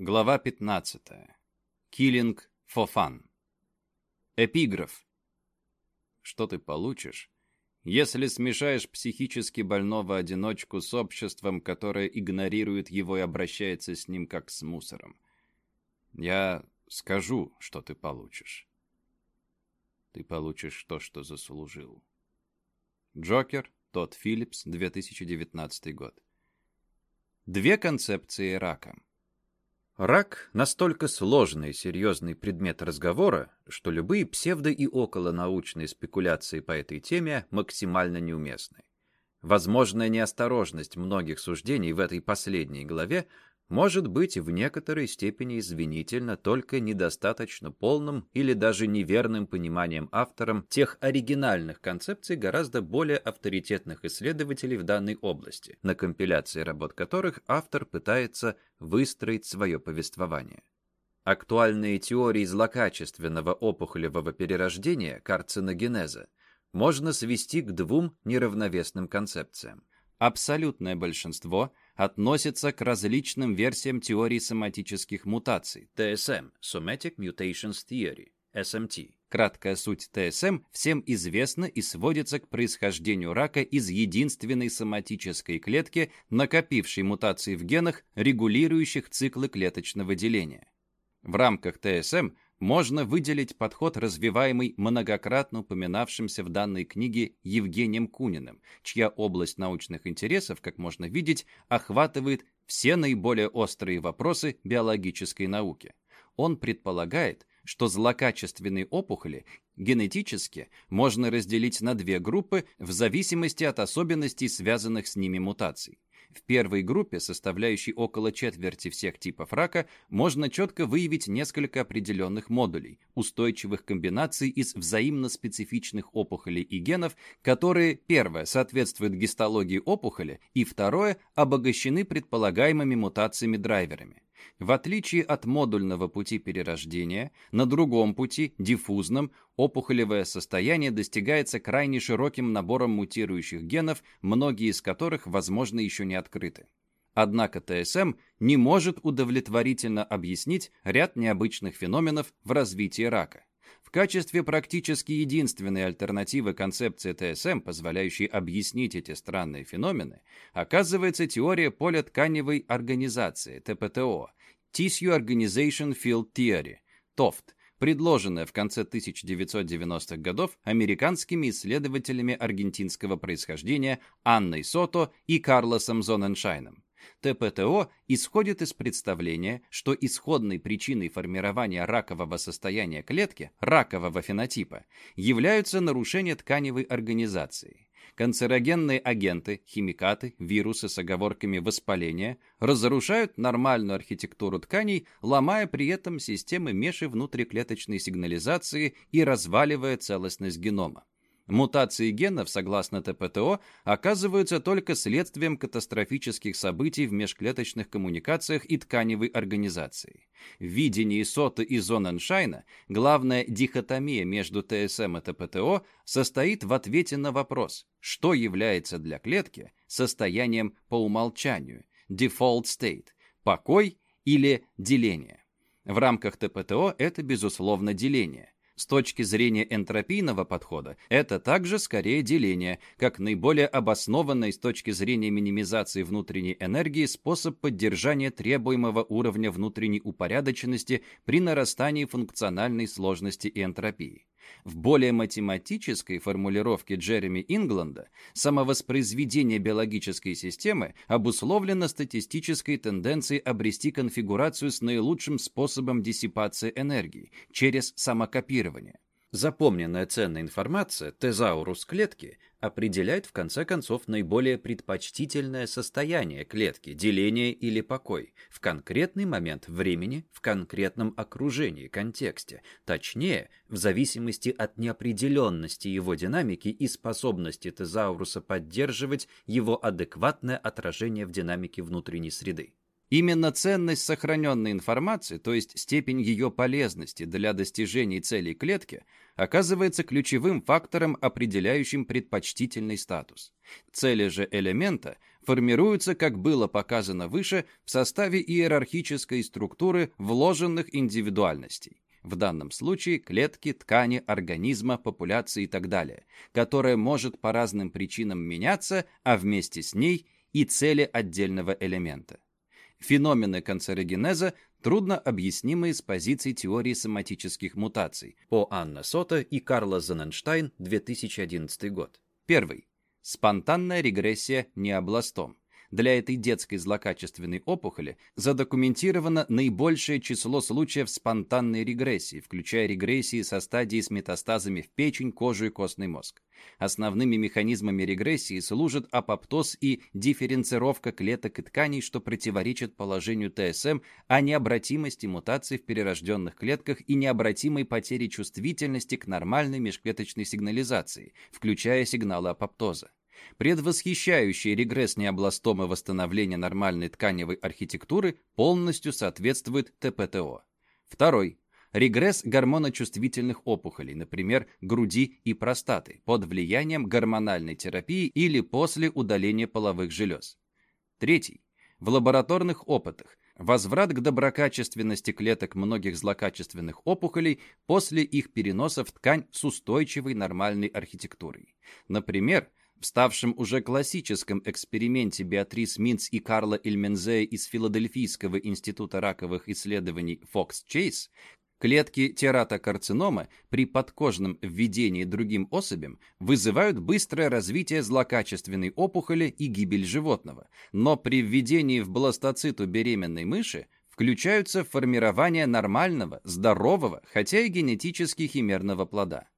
Глава 15. Killing for fun. Эпиграф. Что ты получишь, если смешаешь психически больного одиночку с обществом, которое игнорирует его и обращается с ним как с мусором? Я скажу, что ты получишь. Ты получишь то, что заслужил. Джокер, Тодд Филлипс, 2019 год. Две концепции рака. Рак – настолько сложный и серьезный предмет разговора, что любые псевдо- и околонаучные спекуляции по этой теме максимально неуместны. Возможная неосторожность многих суждений в этой последней главе может быть в некоторой степени извинительно только недостаточно полным или даже неверным пониманием автором тех оригинальных концепций гораздо более авторитетных исследователей в данной области, на компиляции работ которых автор пытается выстроить свое повествование. Актуальные теории злокачественного опухолевого перерождения, карциногенеза, можно свести к двум неравновесным концепциям. Абсолютное большинство – относится к различным версиям теории соматических мутаций, ТСМ, Somatic Mutations Theory, SMT. Краткая суть ТСМ всем известна и сводится к происхождению рака из единственной соматической клетки, накопившей мутации в генах, регулирующих циклы клеточного деления. В рамках ТСМ можно выделить подход, развиваемый многократно упоминавшимся в данной книге Евгением Куниным, чья область научных интересов, как можно видеть, охватывает все наиболее острые вопросы биологической науки. Он предполагает, что злокачественные опухоли генетически можно разделить на две группы в зависимости от особенностей связанных с ними мутаций. В первой группе, составляющей около четверти всех типов рака, можно четко выявить несколько определенных модулей, устойчивых комбинаций из взаимно специфичных опухолей и генов, которые, первое, соответствуют гистологии опухоли, и второе, обогащены предполагаемыми мутациями-драйверами. В отличие от модульного пути перерождения, на другом пути, диффузном, опухолевое состояние достигается крайне широким набором мутирующих генов, многие из которых, возможно, еще не открыты. Однако ТСМ не может удовлетворительно объяснить ряд необычных феноменов в развитии рака. В качестве практически единственной альтернативы концепции ТСМ, позволяющей объяснить эти странные феномены, оказывается теория политканевой организации, ТПТО, Tissue Organization Field Theory, TOFT, предложенная в конце 1990-х годов американскими исследователями аргентинского происхождения Анной Сото и Карлосом Зоненшайном. ТПТО исходит из представления, что исходной причиной формирования ракового состояния клетки, ракового фенотипа, являются нарушения тканевой организации. Канцерогенные агенты, химикаты, вирусы с оговорками воспаления разрушают нормальную архитектуру тканей, ломая при этом системы межвнутриклеточной сигнализации и разваливая целостность генома. Мутации генов, согласно ТПТО, оказываются только следствием катастрофических событий в межклеточных коммуникациях и тканевой организации. В видении Сота и Зоненшайна главная дихотомия между ТСМ и ТПТО состоит в ответе на вопрос, что является для клетки состоянием по умолчанию, default state, покой или деление. В рамках ТПТО это, безусловно, деление – с точки зрения энтропийного подхода, это также скорее деление, как наиболее обоснованный с точки зрения минимизации внутренней энергии способ поддержания требуемого уровня внутренней упорядоченности при нарастании функциональной сложности и энтропии. В более математической формулировке Джереми Ингланда самовоспроизведение биологической системы обусловлено статистической тенденцией обрести конфигурацию с наилучшим способом диссипации энергии через самокопирование. Запомненная ценная информация, тезаурус клетки, определяет в конце концов наиболее предпочтительное состояние клетки, деление или покой, в конкретный момент времени, в конкретном окружении, контексте, точнее, в зависимости от неопределенности его динамики и способности тезауруса поддерживать его адекватное отражение в динамике внутренней среды. Именно ценность сохраненной информации, то есть степень ее полезности для достижений целей клетки, оказывается ключевым фактором, определяющим предпочтительный статус. Цели же элемента формируются, как было показано выше, в составе иерархической структуры вложенных индивидуальностей в данном случае клетки, ткани, организма, популяции и так далее, которая может по разным причинам меняться, а вместе с ней и цели отдельного элемента. Феномены канцерогенеза трудно объяснимые с позиции теории соматических мутаций по Анна Сота и Карла Зененштайн, 2011 год. Первый. Спонтанная регрессия необластом. Для этой детской злокачественной опухоли задокументировано наибольшее число случаев спонтанной регрессии, включая регрессии со стадией с метастазами в печень, кожу и костный мозг. Основными механизмами регрессии служат апоптоз и дифференцировка клеток и тканей, что противоречит положению ТСМ о необратимости мутаций в перерожденных клетках и необратимой потере чувствительности к нормальной межклеточной сигнализации, включая сигналы апоптоза. Предвосхищающий регресс необластомы восстановления нормальной тканевой архитектуры полностью соответствует ТПТО. Второй. Регресс гормоночувствительных опухолей, например, груди и простаты, под влиянием гормональной терапии или после удаления половых желез. Третий. В лабораторных опытах возврат к доброкачественности клеток многих злокачественных опухолей после их переноса в ткань с устойчивой нормальной архитектурой. Например, в ставшем уже классическом эксперименте Беатрис Минц и Карла Эльмензея из Филадельфийского института раковых исследований Fox Chase клетки тератокарцинома при подкожном введении другим особям вызывают быстрое развитие злокачественной опухоли и гибель животного, но при введении в бластоциту беременной мыши включаются в формирование нормального, здорового, хотя и генетически химерного плода.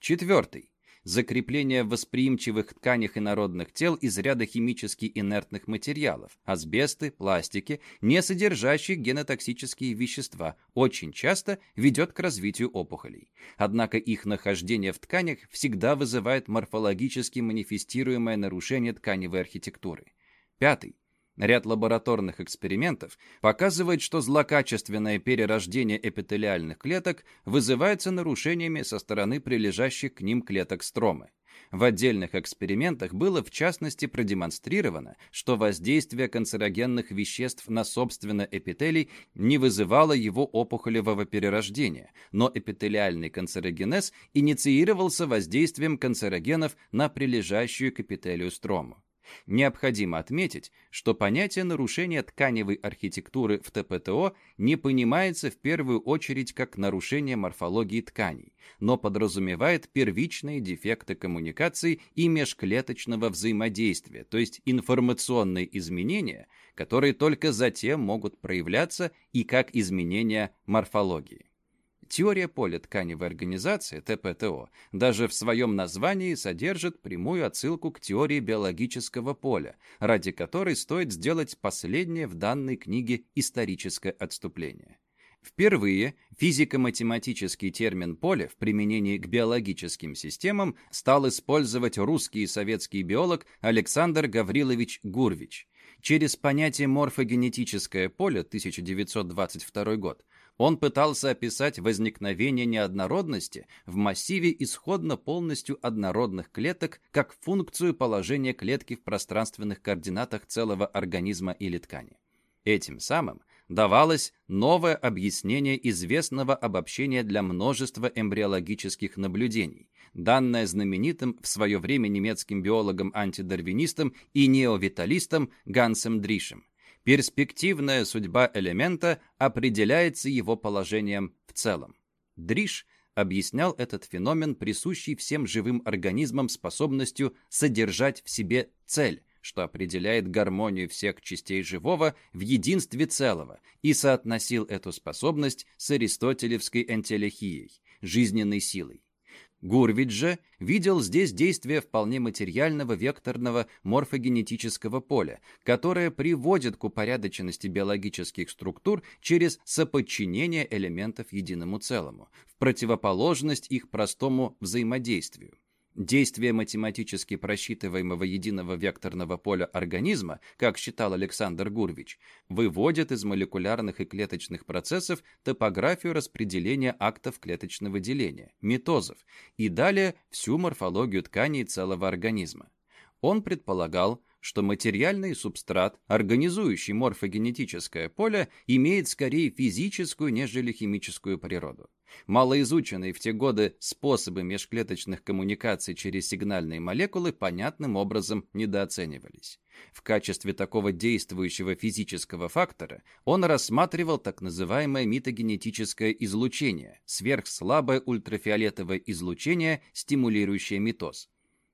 Четвертый закрепление в восприимчивых тканях инородных тел из ряда химически инертных материалов, асбесты, пластики, не содержащие генотоксические вещества, очень часто ведет к развитию опухолей. Однако их нахождение в тканях всегда вызывает морфологически манифестируемое нарушение тканевой архитектуры. Пятый. Ряд лабораторных экспериментов показывает, что злокачественное перерождение эпителиальных клеток вызывается нарушениями со стороны прилежащих к ним клеток стромы. В отдельных экспериментах было в частности продемонстрировано, что воздействие канцерогенных веществ на собственно эпителий не вызывало его опухолевого перерождения, но эпителиальный канцерогенез инициировался воздействием канцерогенов на прилежащую к эпителию строму. Необходимо отметить, что понятие нарушения тканевой архитектуры в ТПТО не понимается в первую очередь как нарушение морфологии тканей, но подразумевает первичные дефекты коммуникации и межклеточного взаимодействия, то есть информационные изменения, которые только затем могут проявляться и как изменения морфологии. Теория поля тканевой организации, ТПТО, даже в своем названии содержит прямую отсылку к теории биологического поля, ради которой стоит сделать последнее в данной книге историческое отступление. Впервые физико-математический термин «поле» в применении к биологическим системам стал использовать русский и советский биолог Александр Гаврилович Гурвич. Через понятие морфогенетическое поле 1922 год он пытался описать возникновение неоднородности в массиве исходно полностью однородных клеток как функцию положения клетки в пространственных координатах целого организма или ткани. Этим самым давалось новое объяснение известного обобщения для множества эмбриологических наблюдений, данное знаменитым в свое время немецким биологом-антидарвинистом и неовиталистом Гансом Дришем. Перспективная судьба элемента определяется его положением в целом. Дриш объяснял этот феномен присущий всем живым организмам способностью содержать в себе цель, что определяет гармонию всех частей живого в единстве целого, и соотносил эту способность с аристотелевской энтелехией, жизненной силой. Гурвич же видел здесь действие вполне материального векторного морфогенетического поля, которое приводит к упорядоченности биологических структур через соподчинение элементов единому целому, в противоположность их простому взаимодействию. Действие математически просчитываемого единого векторного поля организма, как считал Александр Гурвич, выводит из молекулярных и клеточных процессов топографию распределения актов клеточного деления, митозов, и далее всю морфологию тканей целого организма. Он предполагал, что материальный субстрат, организующий морфогенетическое поле, имеет скорее физическую, нежели химическую природу. Малоизученные в те годы способы межклеточных коммуникаций через сигнальные молекулы понятным образом недооценивались. В качестве такого действующего физического фактора он рассматривал так называемое митогенетическое излучение, сверхслабое ультрафиолетовое излучение, стимулирующее митоз.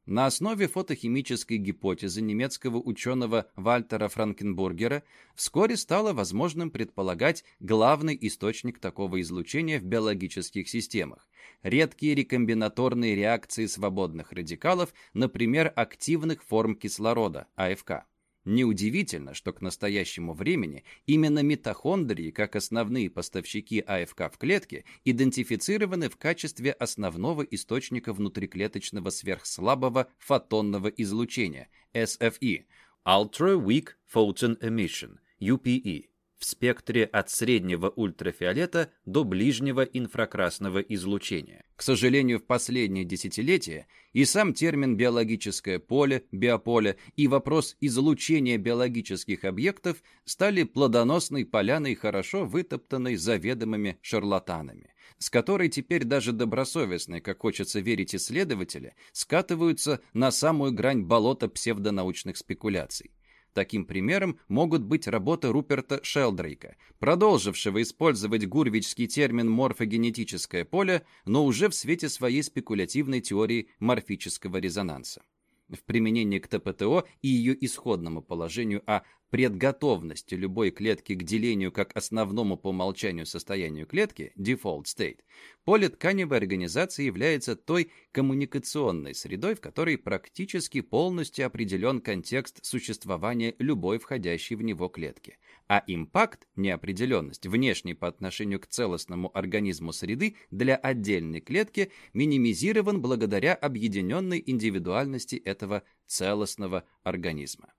На основе фотохимической гипотезы немецкого ученого Вальтера Франкенбургера вскоре стало возможным предполагать главный источник такого излучения в биологических системах – редкие рекомбинаторные реакции свободных радикалов, например, активных форм кислорода, АФК. Неудивительно, что к настоящему времени именно митохондрии, как основные поставщики АФК в клетке, идентифицированы в качестве основного источника внутриклеточного сверхслабого фотонного излучения, SFE – Ultra Weak Photon Emission, UPE в спектре от среднего ультрафиолета до ближнего инфракрасного излучения. К сожалению, в последние десятилетия и сам термин «биологическое поле», «биополе» и вопрос излучения биологических объектов стали плодоносной поляной, хорошо вытоптанной заведомыми шарлатанами, с которой теперь даже добросовестные, как хочется верить исследователи, скатываются на самую грань болота псевдонаучных спекуляций. Таким примером могут быть работы Руперта Шелдрейка, продолжившего использовать гурвичский термин морфогенетическое поле, но уже в свете своей спекулятивной теории морфического резонанса. В применении к ТПТО и ее исходному положению о предготовности любой клетки к делению как основному по умолчанию состоянию клетки, default state, поле тканевой организации является той коммуникационной средой, в которой практически полностью определен контекст существования любой входящей в него клетки. А импакт, неопределенность, внешний по отношению к целостному организму среды для отдельной клетки минимизирован благодаря объединенной индивидуальности этого целостного организма.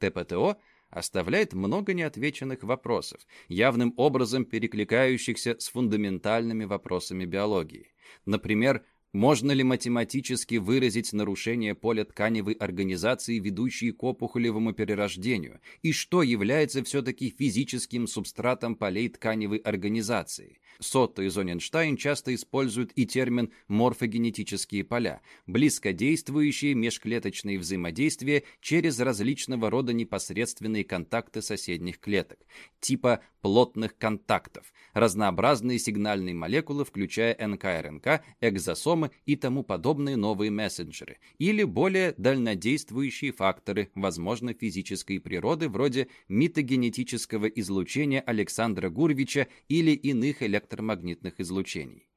ТПТО – оставляет много неотвеченных вопросов, явным образом перекликающихся с фундаментальными вопросами биологии. Например, можно ли математически выразить нарушение поля тканевой организации, ведущие к опухолевому перерождению, и что является все-таки физическим субстратом полей тканевой организации? Сотто и Зоненштайн часто используют и термин «морфогенетические поля», близко действующие межклеточные взаимодействия через различного рода непосредственные контакты соседних клеток, типа плотных контактов, разнообразные сигнальные молекулы, включая НКРНК, экзосомы и тому подобные новые мессенджеры, или более дальнодействующие факторы, возможно, физической природы, вроде митогенетического излучения Александра Гурвича или иных электромагнитных излучений.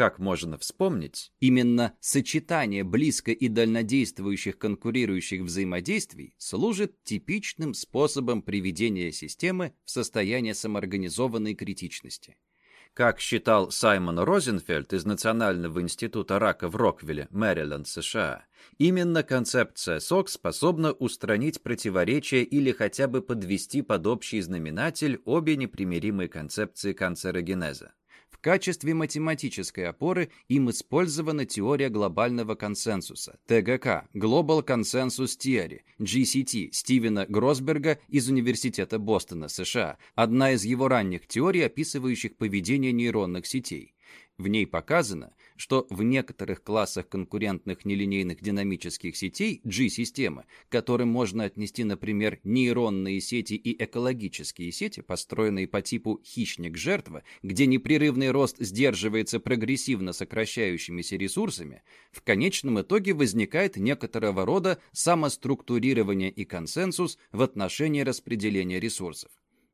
Как можно вспомнить, именно сочетание близко и дальнодействующих конкурирующих взаимодействий служит типичным способом приведения системы в состояние самоорганизованной критичности. Как считал Саймон Розенфельд из Национального института рака в Роквилле, Мэриленд, США, именно концепция СОК способна устранить противоречия или хотя бы подвести под общий знаменатель обе непримиримые концепции канцерогенеза. Качестве математической опоры им использована теория глобального консенсуса, ТГК, Global Consensus Theory, GCT, Стивена Гросберга из Университета Бостона, США, одна из его ранних теорий, описывающих поведение нейронных сетей. В ней показано, что в некоторых классах конкурентных нелинейных динамических сетей G-системы, к которым можно отнести, например, нейронные сети и экологические сети, построенные по типу хищник-жертва, где непрерывный рост сдерживается прогрессивно сокращающимися ресурсами, в конечном итоге возникает некоторого рода самоструктурирование и консенсус в отношении распределения ресурсов.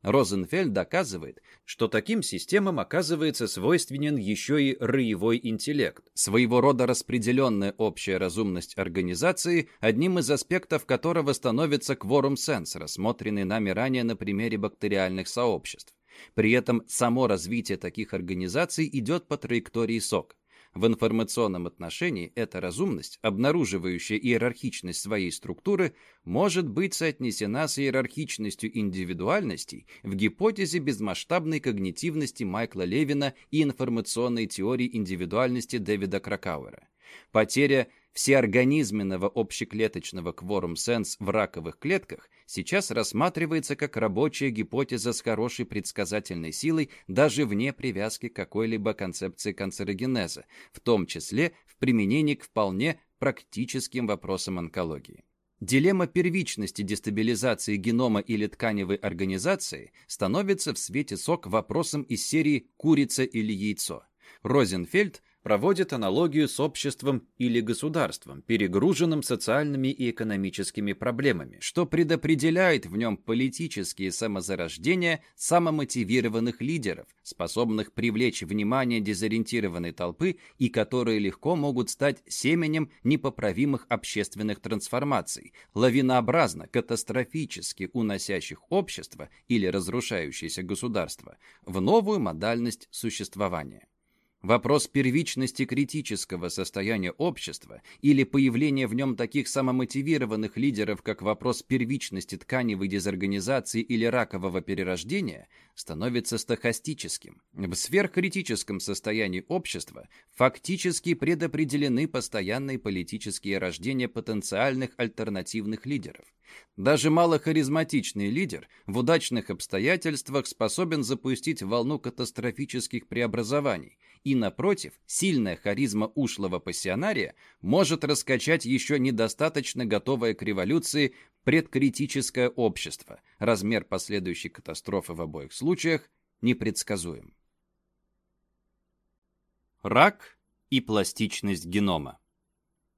Розенфельд доказывает, что таким системам оказывается свойственен еще и роевой интеллект, своего рода распределенная общая разумность организации, одним из аспектов которого становится кворум-сенс, рассмотренный нами ранее на примере бактериальных сообществ. При этом само развитие таких организаций идет по траектории СОК. В информационном отношении эта разумность, обнаруживающая иерархичность своей структуры, может быть соотнесена с иерархичностью индивидуальностей в гипотезе безмасштабной когнитивности Майкла Левина и информационной теории индивидуальности Дэвида Кракауэра. Потеря всеорганизменного общеклеточного кворум-сенс в раковых клетках сейчас рассматривается как рабочая гипотеза с хорошей предсказательной силой даже вне привязки к какой-либо концепции канцерогенеза, в том числе в применении к вполне практическим вопросам онкологии. Дилемма первичности дестабилизации генома или тканевой организации становится в свете СОК вопросом из серии «курица или яйцо». Розенфельд проводит аналогию с обществом или государством, перегруженным социальными и экономическими проблемами, что предопределяет в нем политические самозарождения самомотивированных лидеров, способных привлечь внимание дезориентированной толпы и которые легко могут стать семенем непоправимых общественных трансформаций, лавинообразно, катастрофически уносящих общество или разрушающееся государство в новую модальность существования. Вопрос первичности критического состояния общества или появления в нем таких самомотивированных лидеров, как вопрос первичности тканевой дезорганизации или ракового перерождения, становится стохастическим. В сверхкритическом состоянии общества фактически предопределены постоянные политические рождения потенциальных альтернативных лидеров. Даже малохаризматичный лидер в удачных обстоятельствах способен запустить волну катастрофических преобразований, и, напротив, сильная харизма ушлого пассионария может раскачать еще недостаточно готовое к революции предкритическое общество. Размер последующей катастрофы в обоих случаях непредсказуем. Рак и пластичность генома.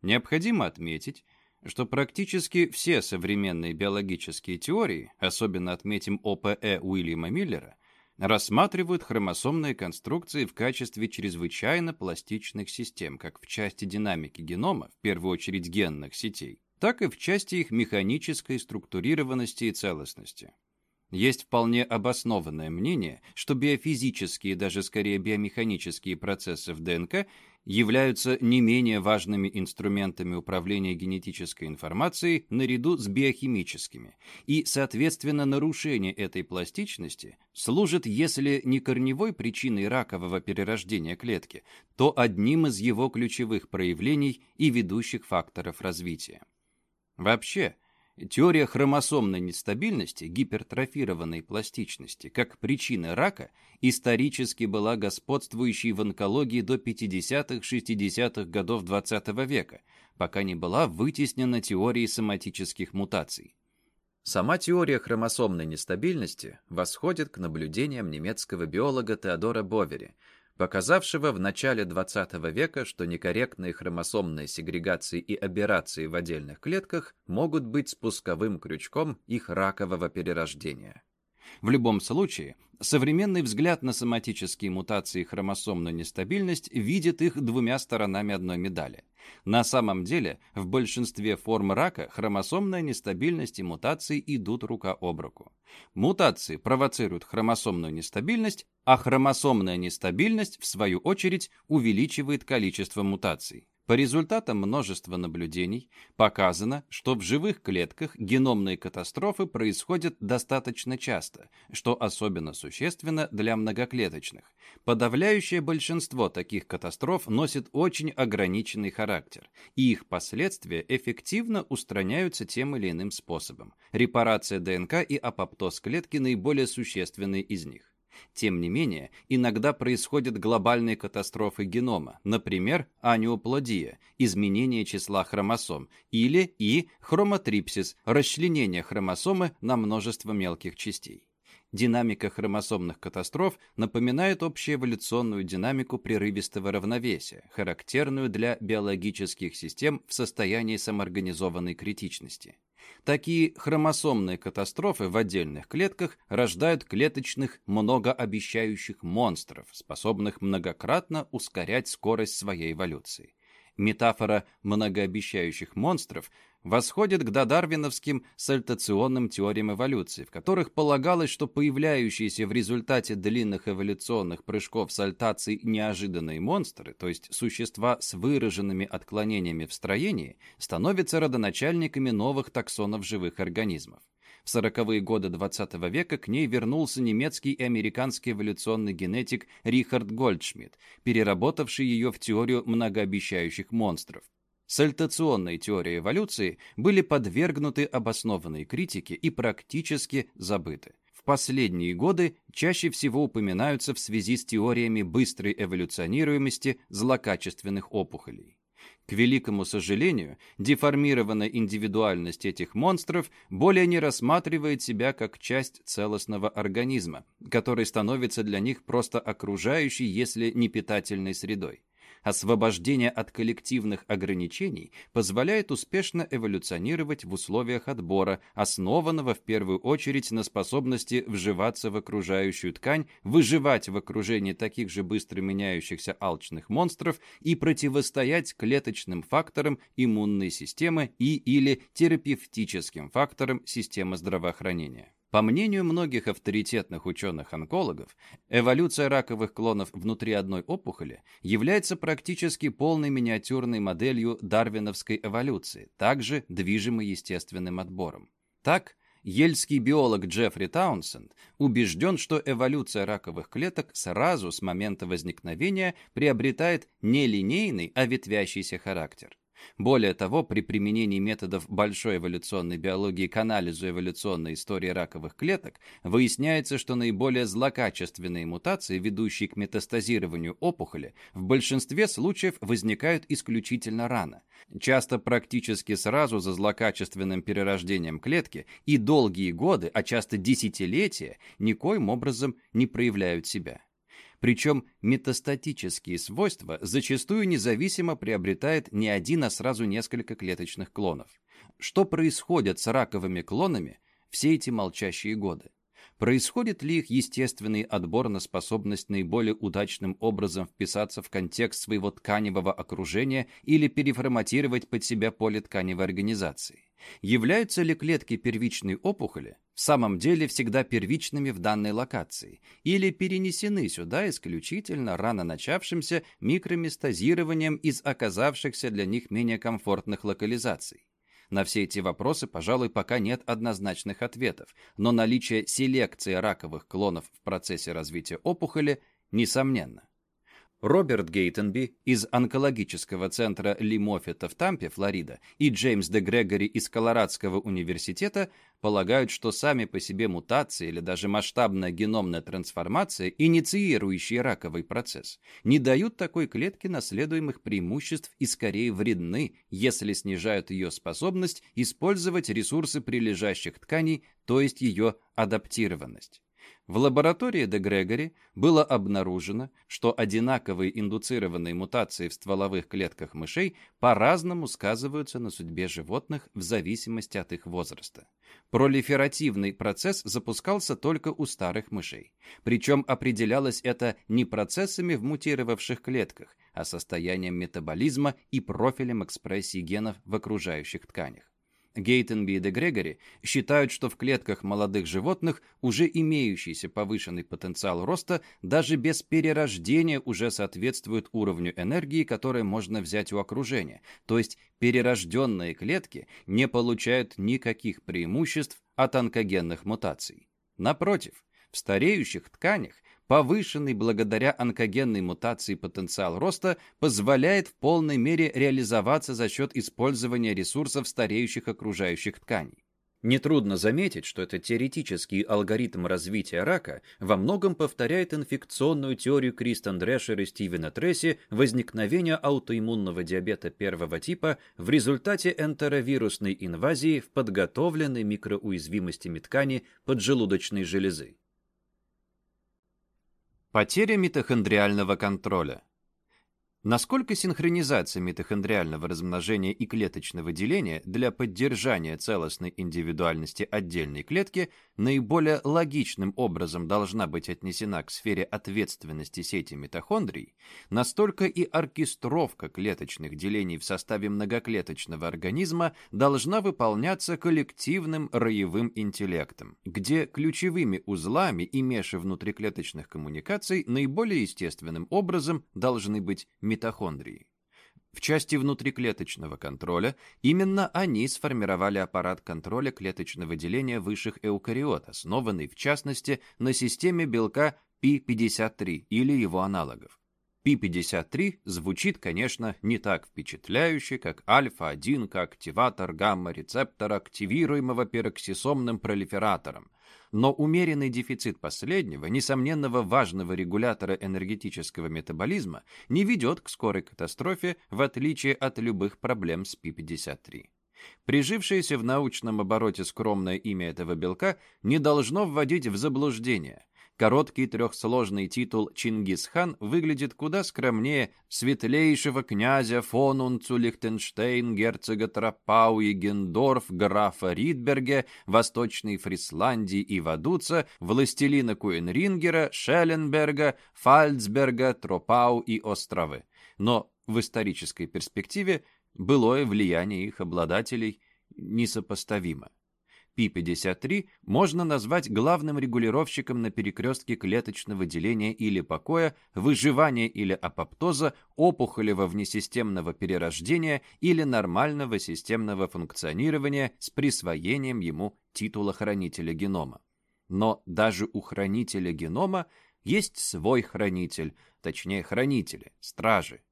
Необходимо отметить, что практически все современные биологические теории, особенно отметим ОПЭ Уильяма Миллера, рассматривают хромосомные конструкции в качестве чрезвычайно пластичных систем, как в части динамики генома, в первую очередь генных сетей, так и в части их механической структурированности и целостности. Есть вполне обоснованное мнение, что биофизические, даже скорее биомеханические процессы в ДНК являются не менее важными инструментами управления генетической информацией наряду с биохимическими, и, соответственно, нарушение этой пластичности служит, если не корневой причиной ракового перерождения клетки, то одним из его ключевых проявлений и ведущих факторов развития. Вообще, Теория хромосомной нестабильности, гипертрофированной пластичности, как причина рака, исторически была господствующей в онкологии до 50-60-х годов XX -го века, пока не была вытеснена теорией соматических мутаций. Сама теория хромосомной нестабильности восходит к наблюдениям немецкого биолога Теодора Бовери – показавшего в начале XX века, что некорректные хромосомные сегрегации и аберрации в отдельных клетках могут быть спусковым крючком их ракового перерождения. В любом случае, современный взгляд на соматические мутации и хромосомную нестабильность видит их двумя сторонами одной медали. На самом деле, в большинстве форм рака хромосомная нестабильность и мутации идут рука об руку. Мутации провоцируют хромосомную нестабильность, а хромосомная нестабильность, в свою очередь, увеличивает количество мутаций. По результатам множества наблюдений показано, что в живых клетках геномные катастрофы происходят достаточно часто, что особенно существенно для многоклеточных. Подавляющее большинство таких катастроф носит очень ограниченный характер, и их последствия эффективно устраняются тем или иным способом. Репарация ДНК и апоптоз клетки наиболее существенные из них. Тем не менее, иногда происходят глобальные катастрофы генома, например, анеуплодия, изменение числа хромосом, или и хромотрипсис, расчленение хромосомы на множество мелких частей. Динамика хромосомных катастроф напоминает общеэволюционную динамику прерывистого равновесия, характерную для биологических систем в состоянии самоорганизованной критичности. Такие хромосомные катастрофы в отдельных клетках рождают клеточных многообещающих монстров, способных многократно ускорять скорость своей эволюции. Метафора многообещающих монстров восходит к додарвиновским сальтационным теориям эволюции, в которых полагалось, что появляющиеся в результате длинных эволюционных прыжков сальтаций неожиданные монстры, то есть существа с выраженными отклонениями в строении, становятся родоначальниками новых таксонов живых организмов. В сороковые годы XX века к ней вернулся немецкий и американский эволюционный генетик Рихард Гольдшмидт, переработавший ее в теорию многообещающих монстров. Сальтационной теории эволюции были подвергнуты обоснованной критике и практически забыты. В последние годы чаще всего упоминаются в связи с теориями быстрой эволюционируемости злокачественных опухолей. К великому сожалению, деформированная индивидуальность этих монстров более не рассматривает себя как часть целостного организма, который становится для них просто окружающей, если не питательной средой. Освобождение от коллективных ограничений позволяет успешно эволюционировать в условиях отбора, основанного в первую очередь на способности вживаться в окружающую ткань, выживать в окружении таких же быстро меняющихся алчных монстров и противостоять клеточным факторам иммунной системы и или терапевтическим факторам системы здравоохранения. По мнению многих авторитетных ученых-онкологов, эволюция раковых клонов внутри одной опухоли является практически полной миниатюрной моделью дарвиновской эволюции, также движимой естественным отбором. Так, ельский биолог Джеффри Таунсенд убежден, что эволюция раковых клеток сразу с момента возникновения приобретает не линейный, а ветвящийся характер. Более того, при применении методов большой эволюционной биологии к анализу эволюционной истории раковых клеток выясняется, что наиболее злокачественные мутации, ведущие к метастазированию опухоли, в большинстве случаев возникают исключительно рано, часто практически сразу за злокачественным перерождением клетки и долгие годы, а часто десятилетия, никоим образом не проявляют себя. Причем метастатические свойства зачастую независимо приобретает не один, а сразу несколько клеточных клонов. Что происходит с раковыми клонами все эти молчащие годы? Происходит ли их естественный отбор на способность наиболее удачным образом вписаться в контекст своего тканевого окружения или переформатировать под себя поле тканевой организации? Являются ли клетки первичной опухоли в самом деле всегда первичными в данной локации или перенесены сюда исключительно рано начавшимся микроместазированием из оказавшихся для них менее комфортных локализаций? На все эти вопросы, пожалуй, пока нет однозначных ответов, но наличие селекции раковых клонов в процессе развития опухоли несомненно. Роберт Гейтенби из онкологического центра Ли Моффета в Тампе, Флорида, и Джеймс де Грегори из Колорадского университета полагают, что сами по себе мутации или даже масштабная геномная трансформация, инициирующие раковый процесс, не дают такой клетке наследуемых преимуществ и скорее вредны, если снижают ее способность использовать ресурсы прилежащих тканей, то есть ее адаптированность. В лаборатории де Грегори было обнаружено, что одинаковые индуцированные мутации в стволовых клетках мышей по-разному сказываются на судьбе животных в зависимости от их возраста. Пролиферативный процесс запускался только у старых мышей. Причем определялось это не процессами в мутировавших клетках, а состоянием метаболизма и профилем экспрессии генов в окружающих тканях. Гейтенби и де Грегори считают, что в клетках молодых животных уже имеющийся повышенный потенциал роста даже без перерождения уже соответствует уровню энергии, которое можно взять у окружения, то есть перерожденные клетки не получают никаких преимуществ от онкогенных мутаций. Напротив, в стареющих тканях повышенный благодаря онкогенной мутации потенциал роста позволяет в полной мере реализоваться за счет использования ресурсов стареющих окружающих тканей. Нетрудно заметить, что этот теоретический алгоритм развития рака во многом повторяет инфекционную теорию Кристен Дрешер и Стивена Тресси возникновения аутоиммунного диабета первого типа в результате энтеровирусной инвазии в подготовленной микроуязвимостями ткани поджелудочной железы. Потеря митохондриального контроля. Насколько синхронизация митохондриального размножения и клеточного деления для поддержания целостной индивидуальности отдельной клетки наиболее логичным образом должна быть отнесена к сфере ответственности сети митохондрий, настолько и оркестровка клеточных делений в составе многоклеточного организма должна выполняться коллективным роевым интеллектом, где ключевыми узлами и межвнутриклеточных коммуникаций наиболее естественным образом должны быть митохондрии. В части внутриклеточного контроля именно они сформировали аппарат контроля клеточного деления высших эукариот, основанный, в частности, на системе белка P53 или его аналогов. P53 звучит, конечно, не так впечатляюще, как альфа-1 как активатор гамма-рецептора, активируемого пероксисомным пролифератором. Но умеренный дефицит последнего, несомненного важного регулятора энергетического метаболизма, не ведет к скорой катастрофе, в отличие от любых проблем с P53. Прижившееся в научном обороте скромное имя этого белка не должно вводить в заблуждение. Короткий трехсложный титул Чингисхан выглядит куда скромнее светлейшего князя фон Унцу Лихтенштейн, герцога Тропау и Гендорф, графа Ридберге, Восточной Фрисландии и Вадуца, властелина Куенрингера, Шелленберга, Фальцберга, Тропау и Островы. Но в исторической перспективе былое влияние их обладателей несопоставимо. P53 можно назвать главным регулировщиком на перекрестке клеточного деления или покоя, выживания или апоптоза, опухолевого внесистемного перерождения или нормального системного функционирования с присвоением ему титула хранителя генома. Но даже у хранителя генома есть свой хранитель, точнее хранители, стражи,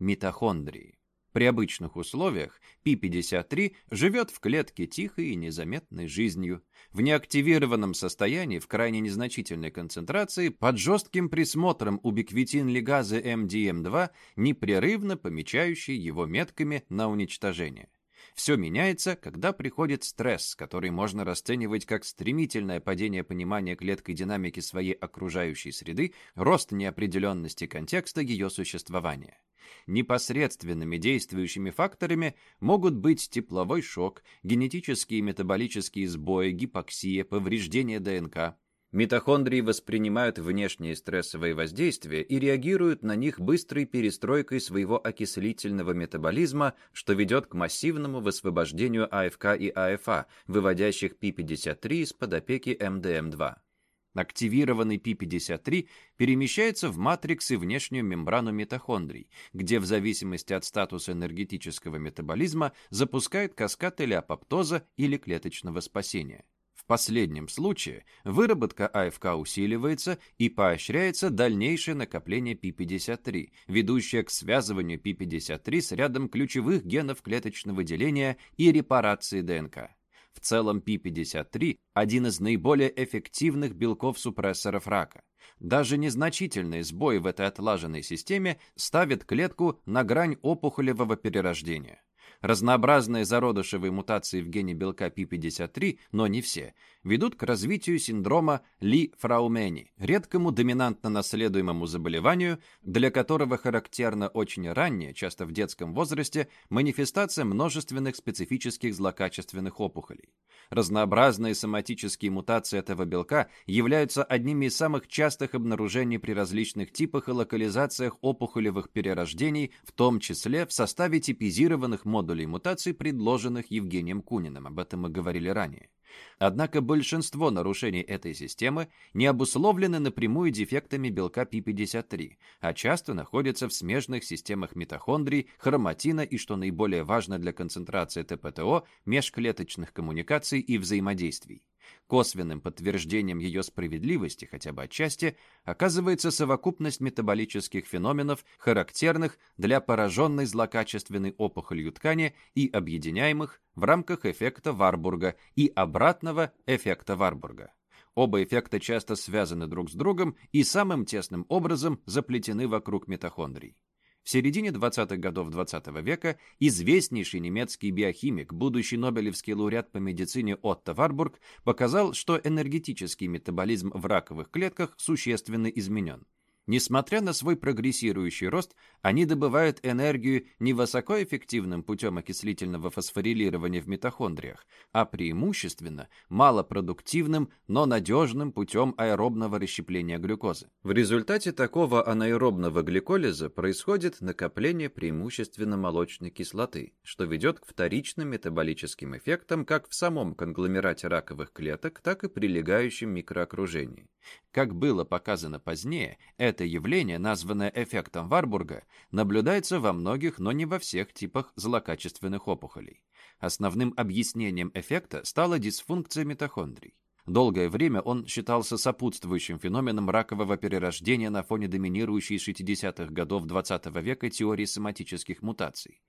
митохондрии. При обычных условиях P53 живет в клетке тихой и незаметной жизнью. В неактивированном состоянии в крайне незначительной концентрации под жестким присмотром убиквитин-лигазы MDM2, непрерывно помечающей его метками на уничтожение. Все меняется, когда приходит стресс, который можно расценивать как стремительное падение понимания клеткой динамики своей окружающей среды, рост неопределенности контекста ее существования. Непосредственными действующими факторами могут быть тепловой шок, генетические и метаболические сбои, гипоксия, повреждение ДНК. Митохондрии воспринимают внешние стрессовые воздействия и реагируют на них быстрой перестройкой своего окислительного метаболизма, что ведет к массивному высвобождению АФК и АФА, выводящих P53 из-под опеки МДМ2. Активированный P53 перемещается в матрикс и внешнюю мембрану митохондрий, где в зависимости от статуса энергетического метаболизма запускает каскад или апоптоза или клеточного спасения. Последнем случае выработка АФК усиливается и поощряется дальнейшее накопление P53, ведущее к связыванию P53 с рядом ключевых генов клеточного деления и репарации ДНК. В целом P53 – один из наиболее эффективных белков-супрессоров рака. Даже незначительные сбои в этой отлаженной системе ставят клетку на грань опухолевого перерождения. Разнообразные зародышевые мутации в гене белка P53, но не все, ведут к развитию синдрома Ли-Фраумени, редкому доминантно наследуемому заболеванию, для которого характерна очень ранняя, часто в детском возрасте, манифестация множественных специфических злокачественных опухолей. Разнообразные соматические мутации этого белка являются одними из самых частых обнаружений при различных типах и локализациях опухолевых перерождений, в том числе в составе типизированных модулей мутаций, предложенных Евгением Куниным. Об этом мы говорили ранее. Однако большинство нарушений этой системы не обусловлены напрямую дефектами белка P53, а часто находятся в смежных системах митохондрий, хроматина и, что наиболее важно для концентрации ТПТО, межклеточных коммуникаций и взаимодействий. Косвенным подтверждением ее справедливости, хотя бы отчасти, оказывается совокупность метаболических феноменов, характерных для пораженной злокачественной опухолью ткани и объединяемых в рамках эффекта Варбурга и обратного эффекта Варбурга. Оба эффекта часто связаны друг с другом и самым тесным образом заплетены вокруг митохондрий. В середине 20-х годов XX -го века известнейший немецкий биохимик, будущий Нобелевский лауреат по медицине Отто Варбург, показал, что энергетический метаболизм в раковых клетках существенно изменен. Несмотря на свой прогрессирующий рост, они добывают энергию не высокоэффективным путем окислительного фосфорилирования в митохондриях, а преимущественно малопродуктивным, но надежным путем аэробного расщепления глюкозы. В результате такого анаэробного гликолиза происходит накопление преимущественно молочной кислоты, что ведет к вторичным метаболическим эффектам как в самом конгломерате раковых клеток, так и прилегающем микроокружении. Как было показано позднее, это явление, названное эффектом Варбурга, наблюдается во многих, но не во всех типах злокачественных опухолей. Основным объяснением эффекта стала дисфункция митохондрий. Долгое время он считался сопутствующим феноменом ракового перерождения на фоне доминирующей 60-х годов XX -го века теории соматических мутаций.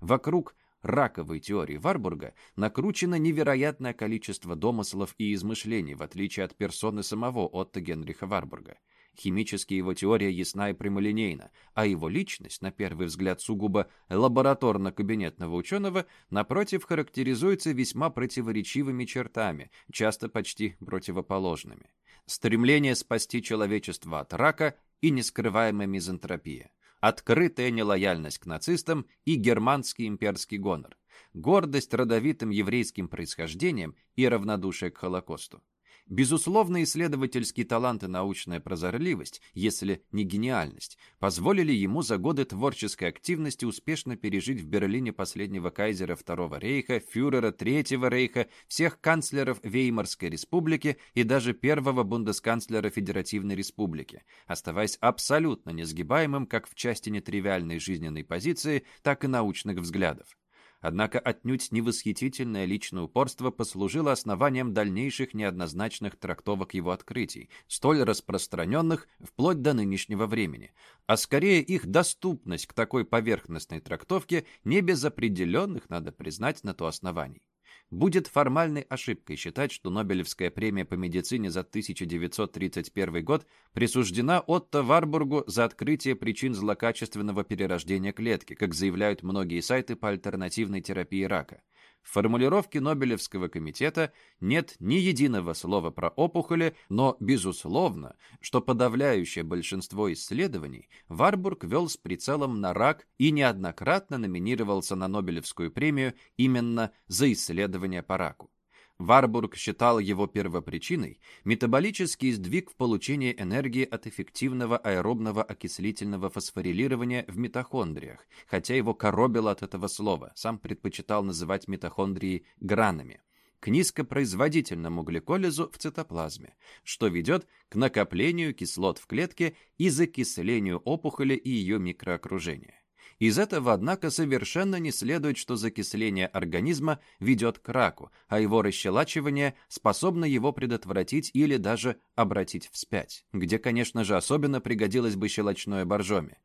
Вокруг раковой теории Варбурга накручено невероятное количество домыслов и измышлений, в отличие от персоны самого Отто Генриха Варбурга. Химически его теория ясна и прямолинейна, а его личность, на первый взгляд сугубо лабораторно-кабинетного ученого, напротив, характеризуется весьма противоречивыми чертами, часто почти противоположными. Стремление спасти человечество от рака и нескрываемая мизантропия открытая нелояльность к нацистам и германский имперский гонор, гордость родовитым еврейским происхождением и равнодушие к Холокосту. Безусловно, исследовательский талант и научная прозорливость, если не гениальность, позволили ему за годы творческой активности успешно пережить в Берлине последнего кайзера Второго рейха, фюрера Третьего рейха, всех канцлеров Веймарской республики и даже первого бундесканцлера Федеративной республики, оставаясь абсолютно несгибаемым как в части нетривиальной жизненной позиции, так и научных взглядов. Однако отнюдь невосхитительное личное упорство послужило основанием дальнейших неоднозначных трактовок его открытий, столь распространенных вплоть до нынешнего времени, а скорее их доступность к такой поверхностной трактовке не без определенных, надо признать, на то оснований. Будет формальной ошибкой считать, что Нобелевская премия по медицине за 1931 год присуждена Отто Варбургу за открытие причин злокачественного перерождения клетки, как заявляют многие сайты по альтернативной терапии рака. В формулировке Нобелевского комитета нет ни единого слова про опухоли, но безусловно, что подавляющее большинство исследований Варбург вел с прицелом на рак и неоднократно номинировался на Нобелевскую премию именно за исследования по раку. Варбург считал его первопричиной метаболический сдвиг в получении энергии от эффективного аэробного окислительного фосфорилирования в митохондриях, хотя его коробило от этого слова, сам предпочитал называть митохондрии гранами, к низкопроизводительному гликолизу в цитоплазме, что ведет к накоплению кислот в клетке и закислению опухоли и ее микроокружения. Из этого, однако, совершенно не следует, что закисление организма ведет к раку, а его расщелачивание способно его предотвратить или даже обратить вспять, где, конечно же, особенно пригодилось бы щелочное боржоми.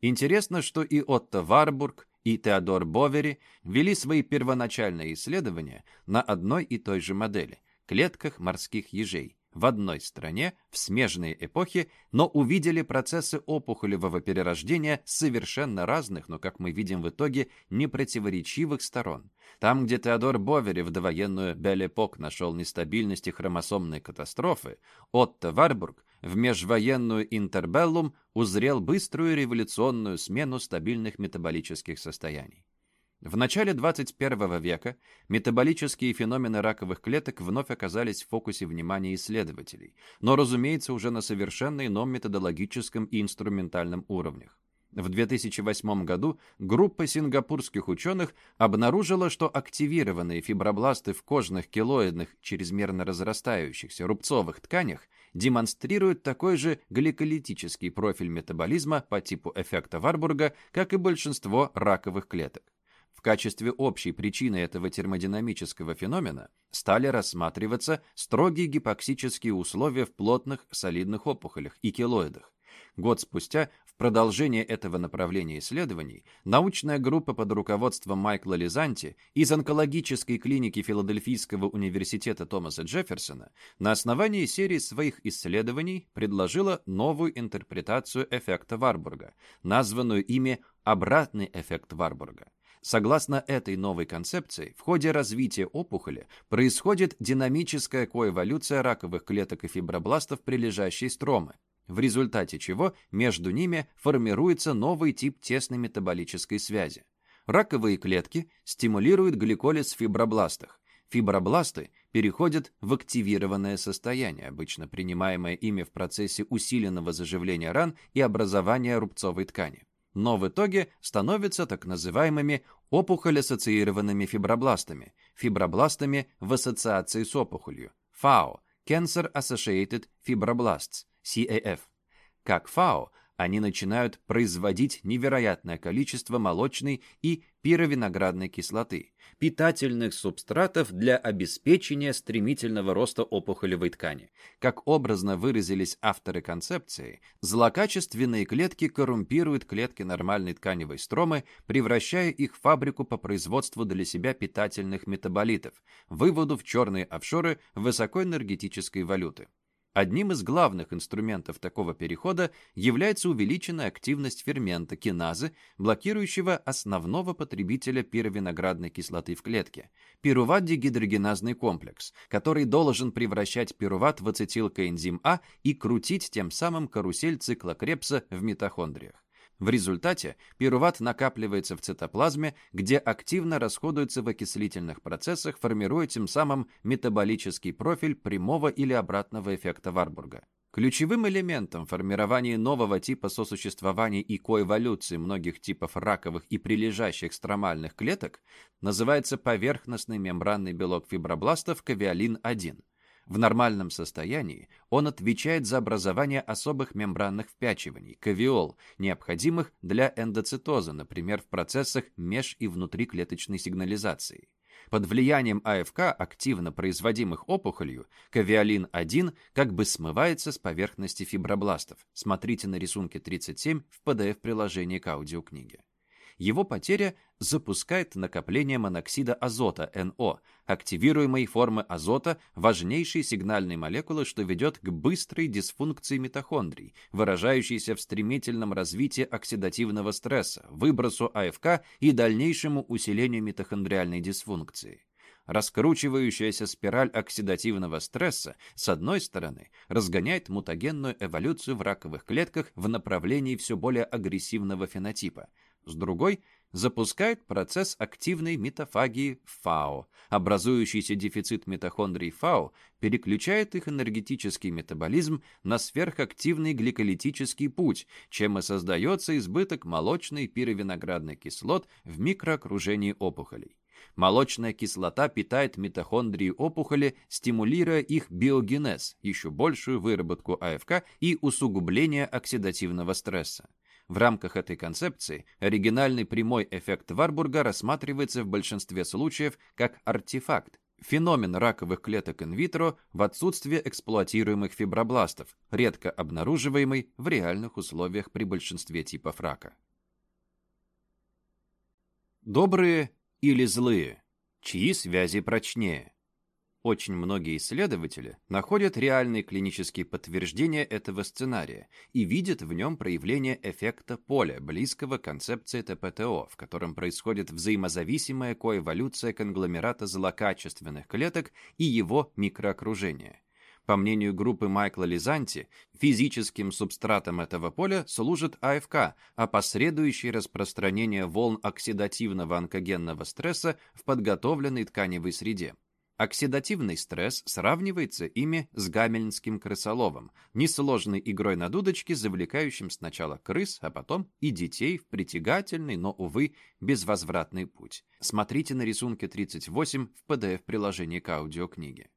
Интересно, что и Отто Варбург, и Теодор Бовери вели свои первоначальные исследования на одной и той же модели – клетках морских ежей, в одной стране в смежные эпохи, но увидели процессы опухолевого перерождения совершенно разных, но, как мы видим в итоге, непротиворечивых сторон. Там, где Теодор Бовери в довоенную Бель-эпок нашел нестабильности хромосомной катастрофы, Отто Варбург в межвоенную интербеллум узрел быструю революционную смену стабильных метаболических состояний. В начале 21 века метаболические феномены раковых клеток вновь оказались в фокусе внимания исследователей, но, разумеется, уже на совершенно ином методологическом и инструментальном уровнях. В 2008 году группа сингапурских ученых обнаружила, что активированные фибробласты в кожных килоидных, чрезмерно разрастающихся рубцовых тканях демонстрируют такой же гликолитический профиль метаболизма по типу эффекта Варбурга, как и большинство раковых клеток. Качестве общей причины этого термодинамического феномена стали рассматриваться строгие гипоксические условия в плотных солидных опухолях и келоидах. Год спустя, в продолжение этого направления исследований, научная группа под руководством Майкла Лизанти из онкологической клиники Филадельфийского университета Томаса Джефферсона на основании серии своих исследований предложила новую интерпретацию эффекта Варбурга, названную ими «обратный эффект Варбурга». Согласно этой новой концепции, в ходе развития опухоли происходит динамическая коэволюция раковых клеток и фибробластов прилежащей стромы, в результате чего между ними формируется новый тип тесной метаболической связи. Раковые клетки стимулируют гликолиз в фибробластах. Фибробласты переходят в активированное состояние, обычно принимаемое ими в процессе усиленного заживления ран и образования рубцовой ткани но в итоге становятся так называемыми опухоль-ассоциированными фибробластами, фибробластами в ассоциации с опухолью, FAO – Cancer Associated Fibroblasts, CAF. Как FAO, они начинают производить невероятное количество молочной и пировиноградной кислоты, питательных субстратов для обеспечения стремительного роста опухолевой ткани. Как образно выразились авторы концепции, злокачественные клетки коррумпируют клетки нормальной тканевой стромы, превращая их в фабрику по производству для себя питательных метаболитов, выводу в черные офшоры высокоэнергетической валюты. Одним из главных инструментов такого перехода является увеличенная активность фермента киназы, блокирующего основного потребителя пировиноградной кислоты в клетке – пируват-дегидрогеназный комплекс, который должен превращать пируват в ацетилкоэнзим А и крутить тем самым карусель цикла Крепса в митохондриях. В результате пируват накапливается в цитоплазме, где активно расходуется в окислительных процессах, формируя тем самым метаболический профиль прямого или обратного эффекта Варбурга. Ключевым элементом формирования нового типа сосуществования и коэволюции многих типов раковых и прилежащих стромальных клеток называется поверхностный мембранный белок фибробластов кавиолин-1. В нормальном состоянии он отвечает за образование особых мембранных впячиваний, кавиол, необходимых для эндоцитоза, например, в процессах меж- и внутриклеточной сигнализации. Под влиянием АФК, активно производимых опухолью, кавиолин-1 как бы смывается с поверхности фибробластов. Смотрите на рисунке 37 в PDF-приложении к аудиокниге его потеря запускает накопление моноксида азота, НО, активируемой формы азота, важнейшей сигнальной молекулы, что ведет к быстрой дисфункции митохондрий, выражающейся в стремительном развитии оксидативного стресса, выбросу АФК и дальнейшему усилению митохондриальной дисфункции. Раскручивающаяся спираль оксидативного стресса, с одной стороны, разгоняет мутагенную эволюцию в раковых клетках в направлении все более агрессивного фенотипа, с другой запускает процесс активной метафагии ФАО. Образующийся дефицит митохондрий ФАО переключает их энергетический метаболизм на сверхактивный гликолитический путь, чем и создается избыток молочной пировиноградной кислот в микроокружении опухолей. Молочная кислота питает митохондрии опухоли, стимулируя их биогенез, еще большую выработку АФК и усугубление оксидативного стресса. В рамках этой концепции оригинальный прямой эффект Варбурга рассматривается в большинстве случаев как артефакт, феномен раковых клеток инвитро в отсутствие эксплуатируемых фибробластов, редко обнаруживаемый в реальных условиях при большинстве типов рака. Добрые или злые? Чьи связи прочнее? Очень многие исследователи находят реальные клинические подтверждения этого сценария и видят в нем проявление эффекта поля, близкого к концепции ТПТО, в котором происходит взаимозависимая коэволюция конгломерата злокачественных клеток и его микроокружения. По мнению группы Майкла Лизанти, физическим субстратом этого поля служит АФК, опосредующий распространение волн оксидативного онкогенного стресса в подготовленной тканевой среде. Оксидативный стресс сравнивается ими с гамельнским крысоловом, несложной игрой на дудочке, завлекающим сначала крыс, а потом и детей в притягательный, но, увы, безвозвратный путь. Смотрите на рисунке 38 в PDF-приложении к аудиокниге.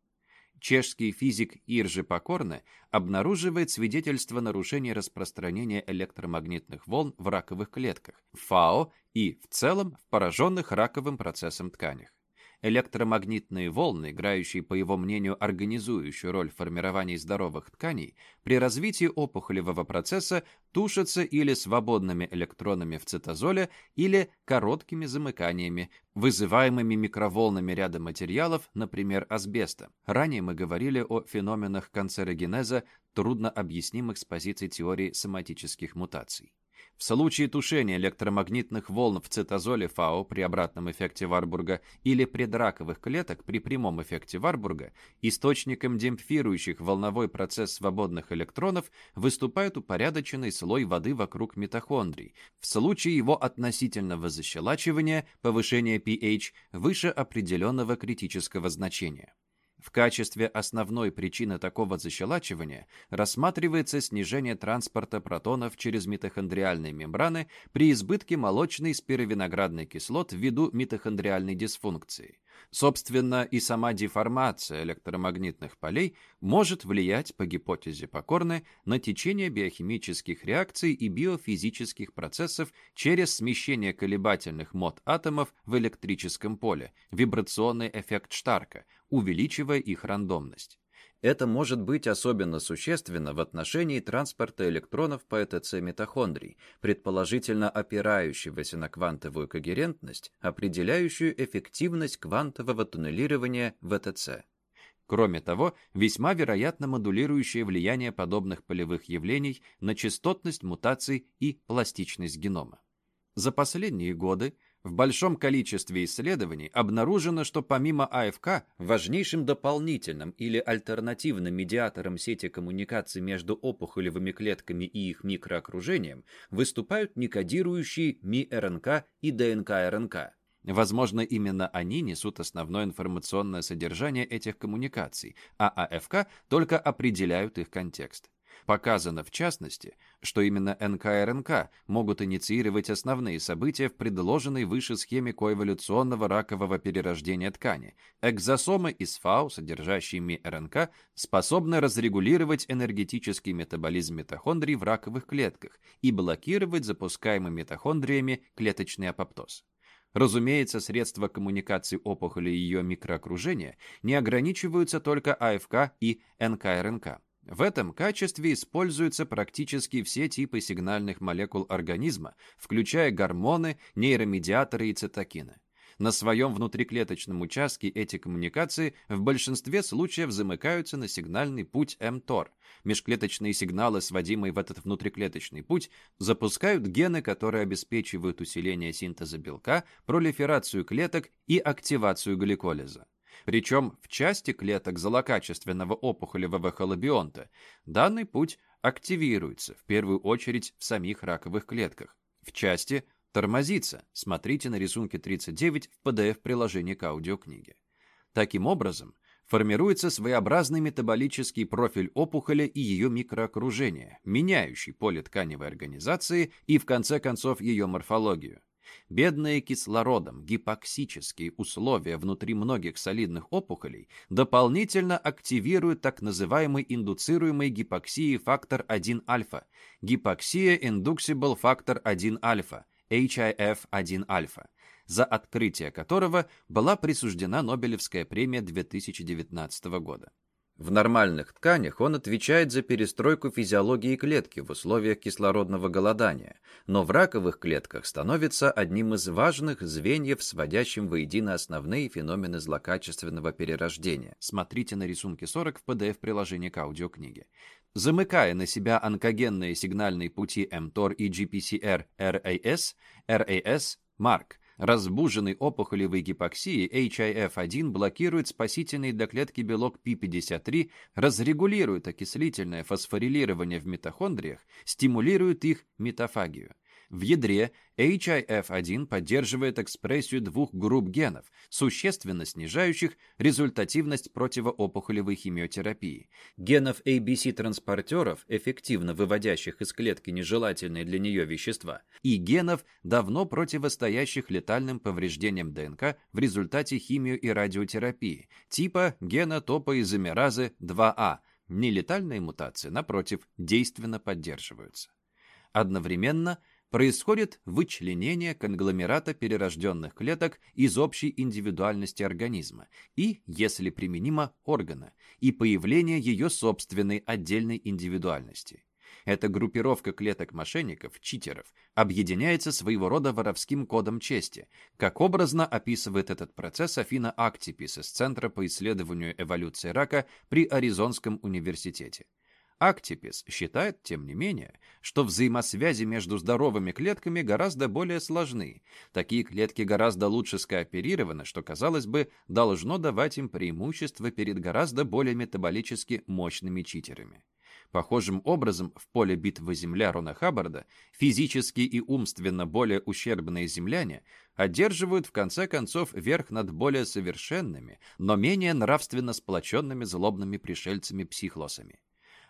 Чешский физик Иржи Покорне обнаруживает свидетельство нарушения распространения электромагнитных волн в раковых клетках, ФАО и, в целом, в пораженных раковым процессом тканях электромагнитные волны, играющие, по его мнению, организующую роль в формировании здоровых тканей, при развитии опухолевого процесса тушатся или свободными электронами в цитозоле, или короткими замыканиями, вызываемыми микроволнами ряда материалов, например, асбеста. Ранее мы говорили о феноменах канцерогенеза, трудно объяснимых с позиции теории соматических мутаций. В случае тушения электромагнитных волн в цитозоле ФАО при обратном эффекте Варбурга или предраковых клеток при прямом эффекте Варбурга, источником демпфирующих волновой процесс свободных электронов выступает упорядоченный слой воды вокруг митохондрий. В случае его относительного защелачивания, повышения pH выше определенного критического значения. В качестве основной причины такого защелачивания рассматривается снижение транспорта протонов через митохондриальные мембраны при избытке молочной спировиноградной кислот ввиду митохондриальной дисфункции. Собственно, и сама деформация электромагнитных полей может влиять, по гипотезе Покорны, на течение биохимических реакций и биофизических процессов через смещение колебательных мод атомов в электрическом поле, вибрационный эффект Штарка, увеличивая их рандомность. Это может быть особенно существенно в отношении транспорта электронов по ЭТЦ митохондрий, предположительно опирающегося на квантовую когерентность, определяющую эффективность квантового туннелирования в ЭТЦ. Кроме того, весьма вероятно модулирующее влияние подобных полевых явлений на частотность мутаций и пластичность генома. За последние годы в большом количестве исследований обнаружено, что помимо АФК, важнейшим дополнительным или альтернативным медиатором сети коммуникаций между опухолевыми клетками и их микроокружением выступают некодирующие МИ-РНК и ДНК-РНК. Возможно, именно они несут основное информационное содержание этих коммуникаций, а АФК только определяют их контекст. Показано, в частности, что именно НКРНК могут инициировать основные события в предложенной выше схеме коэволюционного ракового перерождения ткани. Экзосомы из ФАУ, содержащие МИ-РНК, способны разрегулировать энергетический метаболизм митохондрий в раковых клетках и блокировать запускаемый митохондриями клеточный апоптоз. Разумеется, средства коммуникации опухоли и ее микроокружения не ограничиваются только АФК и НКРНК. В этом качестве используются практически все типы сигнальных молекул организма, включая гормоны, нейромедиаторы и цитокины. На своем внутриклеточном участке эти коммуникации в большинстве случаев замыкаются на сигнальный путь МТОР. Межклеточные сигналы, сводимые в этот внутриклеточный путь, запускают гены, которые обеспечивают усиление синтеза белка, пролиферацию клеток и активацию гликолиза. Причем в части клеток злокачественного опухолевого холобионта данный путь активируется, в первую очередь в самих раковых клетках. В части тормозится. Смотрите на рисунке 39 в PDF-приложении к аудиокниге. Таким образом, формируется своеобразный метаболический профиль опухоли и ее микроокружения, меняющий поле тканевой организации и, в конце концов, ее морфологию. Бедные кислородом гипоксические условия внутри многих солидных опухолей дополнительно активируют так называемый индуцируемый гипоксией фактор 1-альфа, гипоксия индуксибл фактор 1-альфа, HIF-1-альфа, за открытие которого была присуждена Нобелевская премия 2019 года. В нормальных тканях он отвечает за перестройку физиологии клетки в условиях кислородного голодания, но в раковых клетках становится одним из важных звеньев, сводящим воедино основные феномены злокачественного перерождения. Смотрите на рисунке 40 в PDF-приложении к аудиокниге. Замыкая на себя онкогенные сигнальные пути mTOR и GPCR RAS, RAS, MARC – Разбуженный опухолевой гипоксией HIF-1 блокирует спасительный для клетки белок P53, разрегулирует окислительное фосфорилирование в митохондриях, стимулирует их метафагию. В ядре HIF1 поддерживает экспрессию двух групп генов, существенно снижающих результативность противоопухолевой химиотерапии. Генов ABC-транспортеров, эффективно выводящих из клетки нежелательные для нее вещества, и генов, давно противостоящих летальным повреждениям ДНК в результате химио- и радиотерапии, типа гена топоизомеразы 2А. Нелетальные мутации, напротив, действенно поддерживаются. Одновременно – происходит вычленение конгломерата перерожденных клеток из общей индивидуальности организма и, если применимо, органа, и появление ее собственной отдельной индивидуальности. Эта группировка клеток-мошенников, читеров, объединяется своего рода воровским кодом чести, как образно описывает этот процесс Афина Актипис из Центра по исследованию эволюции рака при Аризонском университете. Актипис считает, тем не менее, что взаимосвязи между здоровыми клетками гораздо более сложны. Такие клетки гораздо лучше скооперированы, что, казалось бы, должно давать им преимущество перед гораздо более метаболически мощными читерами. Похожим образом в поле битвы Земля Рона Хаббарда физически и умственно более ущербные земляне одерживают в конце концов верх над более совершенными, но менее нравственно сплоченными злобными пришельцами-психлосами.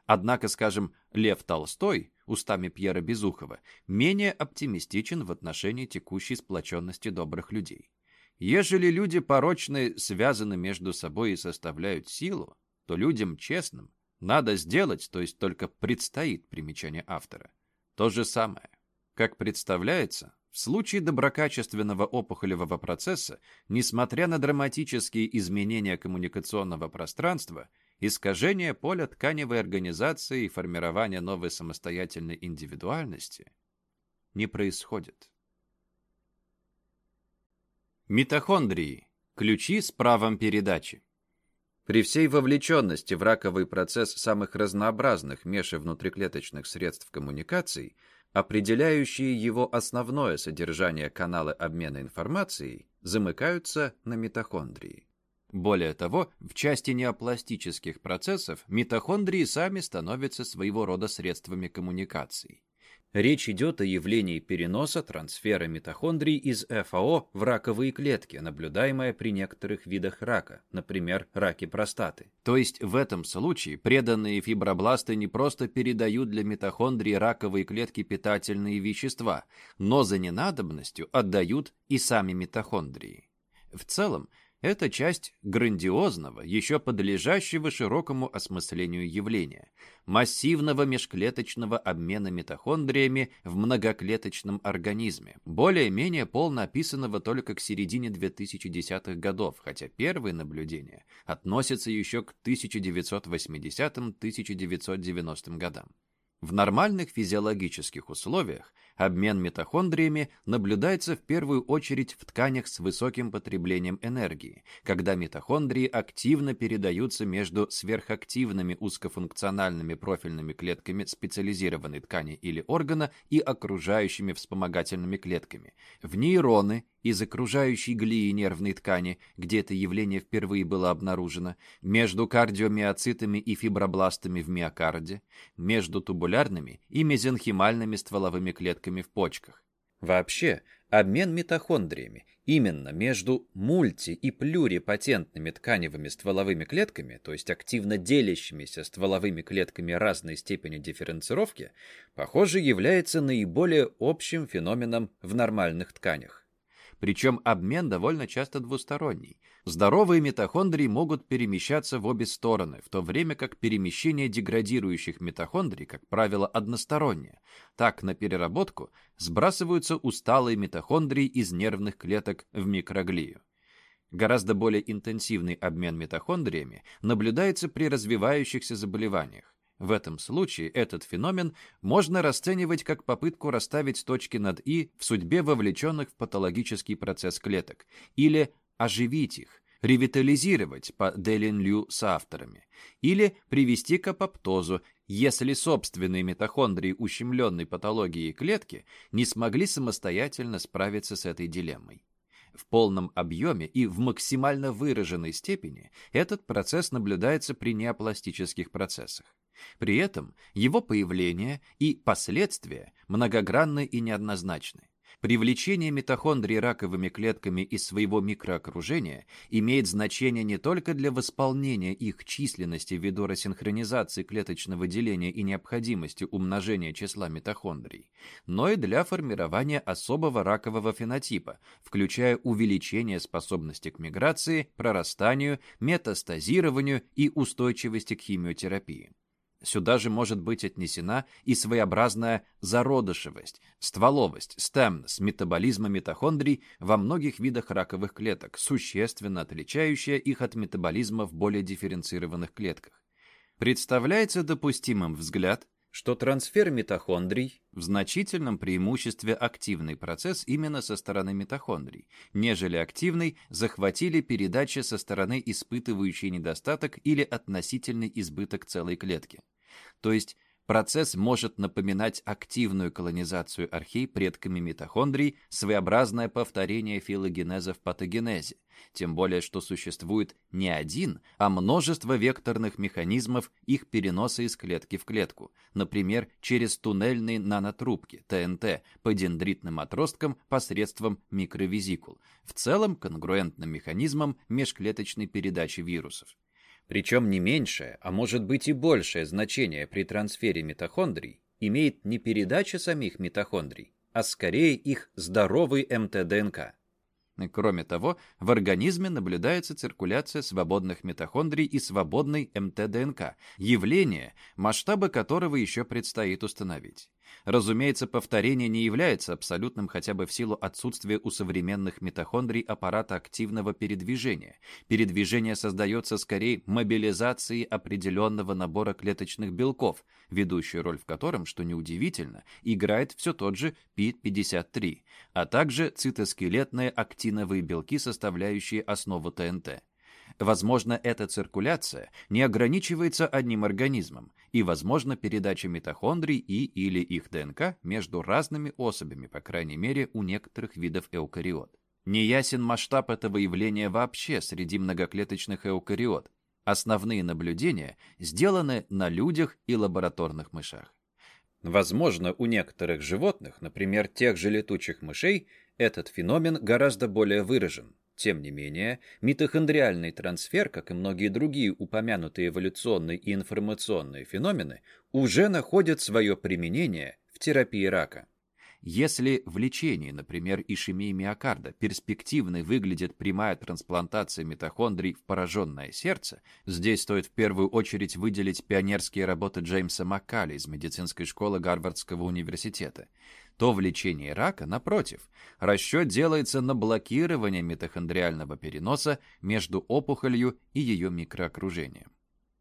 Однако, скажем, Лев Толстой, устами Пьера Безухова, менее оптимистичен в отношении текущей сплоченности добрых людей. Ежели люди порочные связаны между собой и составляют силу, то людям честным надо сделать, то есть только предстоит примечание автора. То же самое. Как представляется, в случае доброкачественного опухолевого процесса, несмотря на драматические изменения коммуникационного пространства, искажение поля тканевой организации и формирование новой самостоятельной индивидуальности не происходит. Митохондрии. Ключи с правом передачи. При всей вовлеченности в раковый процесс самых разнообразных межвнутриклеточных средств коммуникаций, определяющие его основное содержание каналы обмена информацией, замыкаются на митохондрии. Более того, в части неопластических процессов митохондрии сами становятся своего рода средствами коммуникации. Речь идет о явлении переноса трансфера митохондрий из ФАО в раковые клетки, наблюдаемое при некоторых видах рака, например, раке простаты. То есть в этом случае преданные фибробласты не просто передают для митохондрий раковые клетки питательные вещества, но за ненадобностью отдают и сами митохондрии. В целом, это часть грандиозного, еще подлежащего широкому осмыслению явления, массивного межклеточного обмена митохондриями в многоклеточном организме, более-менее полно описанного только к середине 2010-х годов, хотя первые наблюдения относятся еще к 1980-1990 годам. В нормальных физиологических условиях обмен митохондриями наблюдается в первую очередь в тканях с высоким потреблением энергии, когда митохондрии активно передаются между сверхактивными узкофункциональными профильными клетками специализированной ткани или органа и окружающими вспомогательными клетками, в нейроны из окружающей глии нервной ткани, где это явление впервые было обнаружено, между кардиомиоцитами и фибробластами в миокарде, между тубулярными и мезенхимальными стволовыми клетками в почках. Вообще, обмен митохондриями именно между мульти- и плюрипатентными тканевыми стволовыми клетками, то есть активно делящимися стволовыми клетками разной степени дифференцировки, похоже, является наиболее общим феноменом в нормальных тканях. Причем обмен довольно часто двусторонний. Здоровые митохондрии могут перемещаться в обе стороны, в то время как перемещение деградирующих митохондрий, как правило, одностороннее. Так, на переработку сбрасываются усталые митохондрии из нервных клеток в микроглию. Гораздо более интенсивный обмен митохондриями наблюдается при развивающихся заболеваниях. В этом случае этот феномен можно расценивать как попытку расставить точки над «и» в судьбе вовлеченных в патологический процесс клеток, или оживить их, ревитализировать по Делин Лю с авторами, или привести к апоптозу, если собственные митохондрии ущемленной патологии клетки не смогли самостоятельно справиться с этой дилеммой. В полном объеме и в максимально выраженной степени этот процесс наблюдается при неопластических процессах. При этом его появление и последствия многогранны и неоднозначны. Привлечение митохондрий раковыми клетками из своего микроокружения имеет значение не только для восполнения их численности ввиду рассинхронизации клеточного деления и необходимости умножения числа митохондрий, но и для формирования особого ракового фенотипа, включая увеличение способности к миграции, прорастанию, метастазированию и устойчивости к химиотерапии. Сюда же может быть отнесена и своеобразная зародышевость, стволовость, стемнос метаболизма митохондрий во многих видах раковых клеток, существенно отличающая их от метаболизма в более дифференцированных клетках. Представляется допустимым взгляд, что трансфер митохондрий в значительном преимуществе активный процесс именно со стороны митохондрий, нежели активный захватили передачи со стороны испытывающей недостаток или относительный избыток целой клетки. То есть процесс может напоминать активную колонизацию архей предками митохондрий, своеобразное повторение филогенеза в патогенезе, тем более что существует не один, а множество векторных механизмов их переноса из клетки в клетку, например, через туннельные нанотрубки, ТНТ, по дендритным отросткам посредством микровизикул, в целом конгруентным механизмам межклеточной передачи вирусов. Причем не меньшее, а может быть и большее значение при трансфере митохондрий имеет не передача самих митохондрий, а скорее их здоровый МТДНК. Кроме того, в организме наблюдается циркуляция свободных митохондрий и свободной МТДНК, явление, масштабы которого еще предстоит установить. Разумеется, повторение не является абсолютным хотя бы в силу отсутствия у современных митохондрий аппарата активного передвижения. Передвижение создается скорее мобилизацией определенного набора клеточных белков, ведущую роль в котором, что неудивительно, играет все тот же P53, а также цитоскелетные актиновые белки, составляющие основу ТНТ. Возможно, эта циркуляция не ограничивается одним организмом, и возможно передача митохондрий и или их ДНК между разными особями, по крайней мере, у некоторых видов эукариот. Неясен масштаб этого явления вообще среди многоклеточных эукариот. Основные наблюдения сделаны на людях и лабораторных мышах. Возможно, у некоторых животных, например, тех же летучих мышей, этот феномен гораздо более выражен. Тем не менее, митохондриальный трансфер, как и многие другие упомянутые эволюционные и информационные феномены, уже находят свое применение в терапии рака. Если в лечении, например, ишемии миокарда, перспективной выглядит прямая трансплантация митохондрий в пораженное сердце, здесь стоит в первую очередь выделить пионерские работы Джеймса Маккали из медицинской школы Гарвардского университета, то в лечении рака, напротив, расчет делается на блокирование митохондриального переноса между опухолью и ее микроокружением.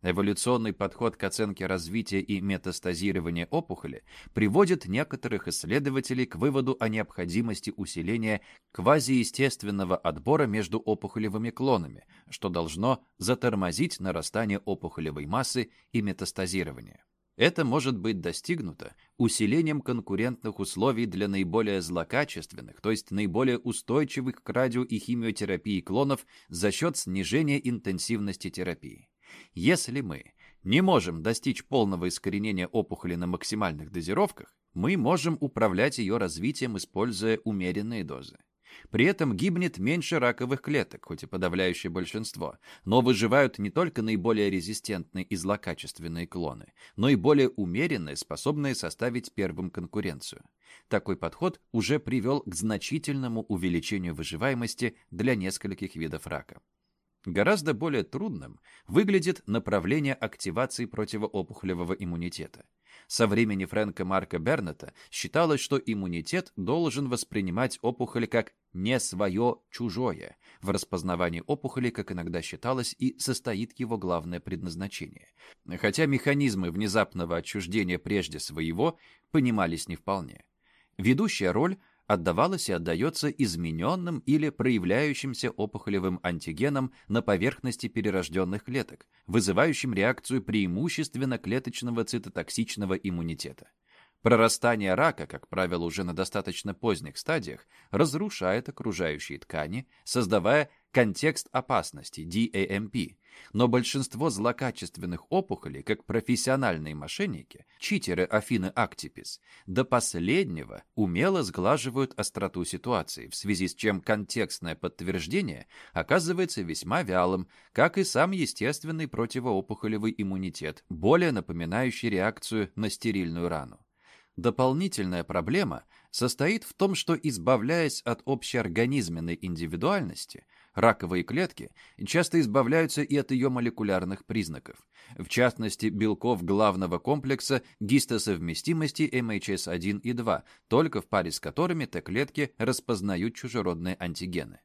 Эволюционный подход к оценке развития и метастазирования опухоли приводит некоторых исследователей к выводу о необходимости усиления квазиестественного отбора между опухолевыми клонами, что должно затормозить нарастание опухолевой массы и метастазирование. Это может быть достигнуто усилением конкурентных условий для наиболее злокачественных, то есть наиболее устойчивых к радио- и химиотерапии клонов за счет снижения интенсивности терапии. Если мы не можем достичь полного искоренения опухоли на максимальных дозировках, мы можем управлять ее развитием, используя умеренные дозы. При этом гибнет меньше раковых клеток, хоть и подавляющее большинство, но выживают не только наиболее резистентные и злокачественные клоны, но и более умеренные, способные составить первым конкуренцию. Такой подход уже привел к значительному увеличению выживаемости для нескольких видов рака. Гораздо более трудным выглядит направление активации противоопухолевого иммунитета. Со времени Фрэнка Марка Бернета считалось, что иммунитет должен воспринимать опухоль как не свое чужое. В распознавании опухоли, как иногда считалось, и состоит его главное предназначение. Хотя механизмы внезапного отчуждения прежде своего понимались не вполне. Ведущая роль – отдавалось и отдается измененным или проявляющимся опухолевым антигеном на поверхности перерожденных клеток, вызывающим реакцию преимущественно клеточного цитотоксичного иммунитета. Прорастание рака, как правило, уже на достаточно поздних стадиях, разрушает окружающие ткани, создавая контекст опасности, DAMP, но большинство злокачественных опухолей, как профессиональные мошенники, читеры Афины Актипис, до последнего умело сглаживают остроту ситуации, в связи с чем контекстное подтверждение оказывается весьма вялым, как и сам естественный противоопухолевый иммунитет, более напоминающий реакцию на стерильную рану. Дополнительная проблема состоит в том, что, избавляясь от общеорганизменной индивидуальности, Раковые клетки часто избавляются и от ее молекулярных признаков, в частности белков главного комплекса гистосовместимости MHS1 и 2, только в паре с которыми Т-клетки распознают чужеродные антигены.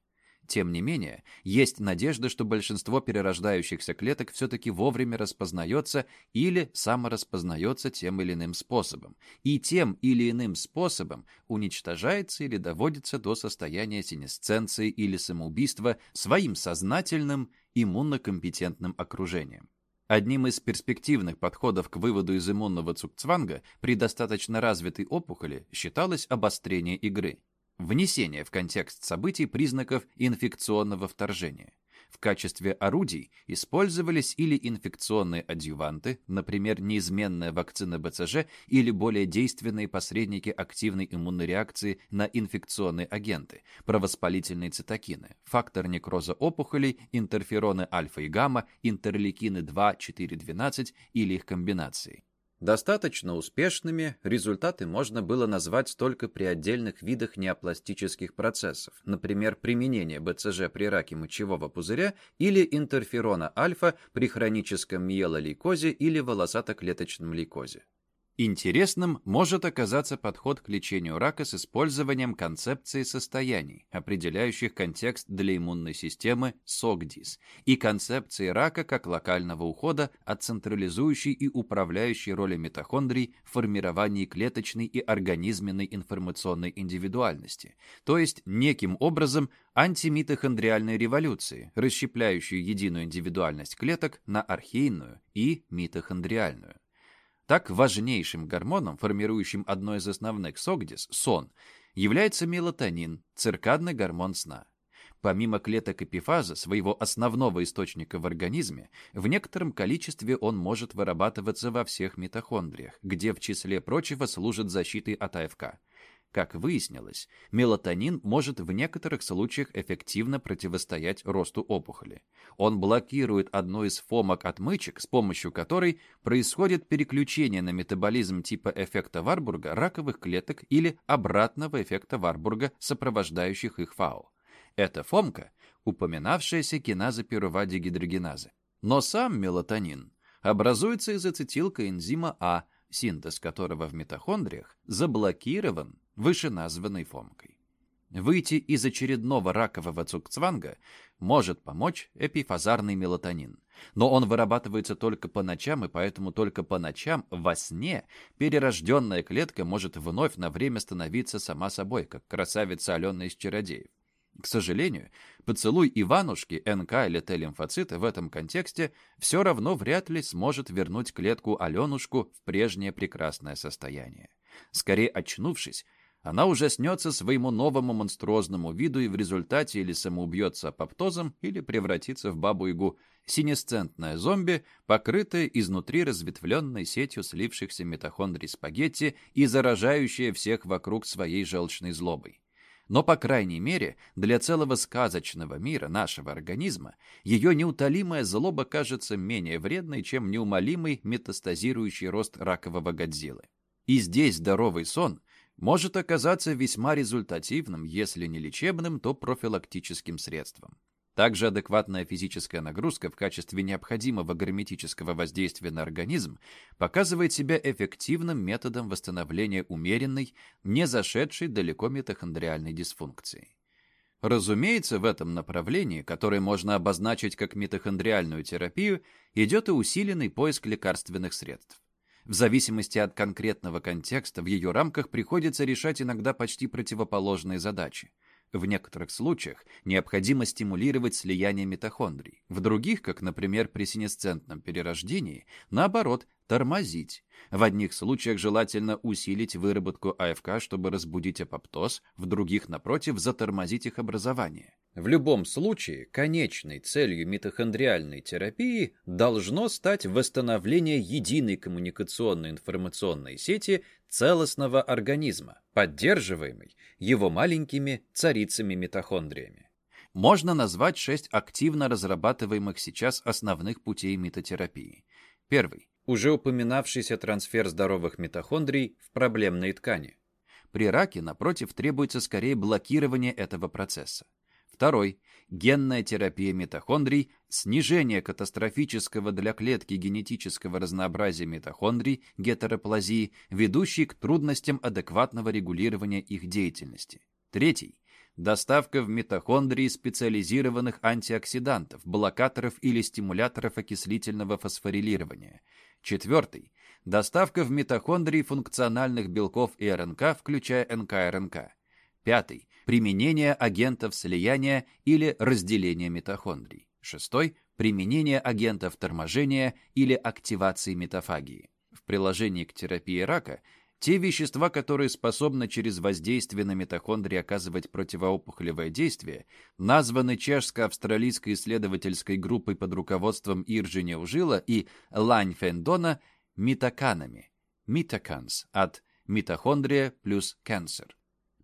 Тем не менее, есть надежда, что большинство перерождающихся клеток все-таки вовремя распознается или самораспознается тем или иным способом, и тем или иным способом уничтожается или доводится до состояния синесценции или самоубийства своим сознательным иммунокомпетентным окружением. Одним из перспективных подходов к выводу из иммунного цукцванга при достаточно развитой опухоли считалось обострение игры. Внесение в контекст событий признаков инфекционного вторжения. В качестве орудий использовались или инфекционные адъюванты, например, неизменная вакцина БЦЖ или более действенные посредники активной иммунной реакции на инфекционные агенты, провоспалительные цитокины, фактор некроза опухолей, интерфероны альфа и гамма, интерлейкины 2, 4, 12 или их комбинации. Достаточно успешными результаты можно было назвать только при отдельных видах неопластических процессов, например, применение БЦЖ при раке мочевого пузыря или интерферона альфа при хроническом миелолейкозе или волосатоклеточном лейкозе. Интересным может оказаться подход к лечению рака с использованием концепции состояний, определяющих контекст для иммунной системы СОГДИС, и концепции рака как локального ухода от централизующей и управляющей роли митохондрий в формировании клеточной и организменной информационной индивидуальности, то есть неким образом антимитохондриальной революции, расщепляющей единую индивидуальность клеток на архейную и митохондриальную. Так, важнейшим гормоном, формирующим одно из основных согдис, сон, является мелатонин, циркадный гормон сна. Помимо клеток эпифаза, своего основного источника в организме, в некотором количестве он может вырабатываться во всех митохондриях, где в числе прочего служит защитой от АФК. Как выяснилось, мелатонин может в некоторых случаях эффективно противостоять росту опухоли. Он блокирует одну из фомок отмычек, с помощью которой происходит переключение на метаболизм типа эффекта Варбурга раковых клеток или обратного эффекта Варбурга, сопровождающих их ФАО. Это фомка – упоминавшаяся киназа пирувадигидрогеназы. Но сам мелатонин образуется из ацетилкоэнзима А, синтез которого в митохондриях заблокирован вышеназванной фомкой. Выйти из очередного ракового цукцванга может помочь эпифазарный мелатонин, но он вырабатывается только по ночам, и поэтому только по ночам во сне перерожденная клетка может вновь на время становиться сама собой, как красавица Алена из «Чародеев». К сожалению, поцелуй Иванушки, НК или Т-лимфоциты в этом контексте все равно вряд ли сможет вернуть клетку Аленушку в прежнее прекрасное состояние. Скорее очнувшись, она уже снется своему новому монструозному виду и в результате или самоубьется апоптозом, или превратится в бабу-ягу, синесцентное зомби, покрытое изнутри разветвленной сетью слившихся митохондрий спагетти и заражающее всех вокруг своей желчной злобой. Но, по крайней мере, для целого сказочного мира нашего организма ее неутолимая злоба кажется менее вредной, чем неумолимый метастазирующий рост ракового Годзиллы. И здесь здоровый сон может оказаться весьма результативным, если не лечебным, то профилактическим средством. Также адекватная физическая нагрузка в качестве необходимого герметического воздействия на организм показывает себя эффективным методом восстановления умеренной, не зашедшей далеко митохондриальной дисфункции. Разумеется, в этом направлении, которое можно обозначить как митохондриальную терапию, идет и усиленный поиск лекарственных средств. В зависимости от конкретного контекста в ее рамках приходится решать иногда почти противоположные задачи. В некоторых случаях необходимо стимулировать слияние митохондрий. В других, как, например, при синесцентном перерождении, наоборот, тормозить. В одних случаях желательно усилить выработку АФК, чтобы разбудить апоптоз, в других, напротив, затормозить их образование. В любом случае, конечной целью митохондриальной терапии должно стать восстановление единой коммуникационной информационной сети целостного организма, поддерживаемой его маленькими царицами-митохондриями. Можно назвать шесть активно разрабатываемых сейчас основных путей митотерапии. Первый – уже упоминавшийся трансфер здоровых митохондрий в проблемные ткани. При раке, напротив, требуется скорее блокирование этого процесса. Второй – генная терапия митохондрий, снижение катастрофического для клетки генетического разнообразия митохондрий, гетероплазии, ведущий к трудностям адекватного регулирования их деятельности. Третий – доставка в митохондрии специализированных антиоксидантов, блокаторов или стимуляторов окислительного фосфорилирования. Четвертый – доставка в митохондрии функциональных белков и РНК, включая НК-РНК. Пятый применение агентов слияния или разделения митохондрий. Шестой – применение агентов торможения или активации метафагии. В приложении к терапии рака те вещества, которые способны через воздействие на митохондрии оказывать противоопухолевое действие, названы чешско-австралийской исследовательской группой под руководством Иржи Неужила и Лань Фендона митоканами, митоканс от митохондрия плюс cancer.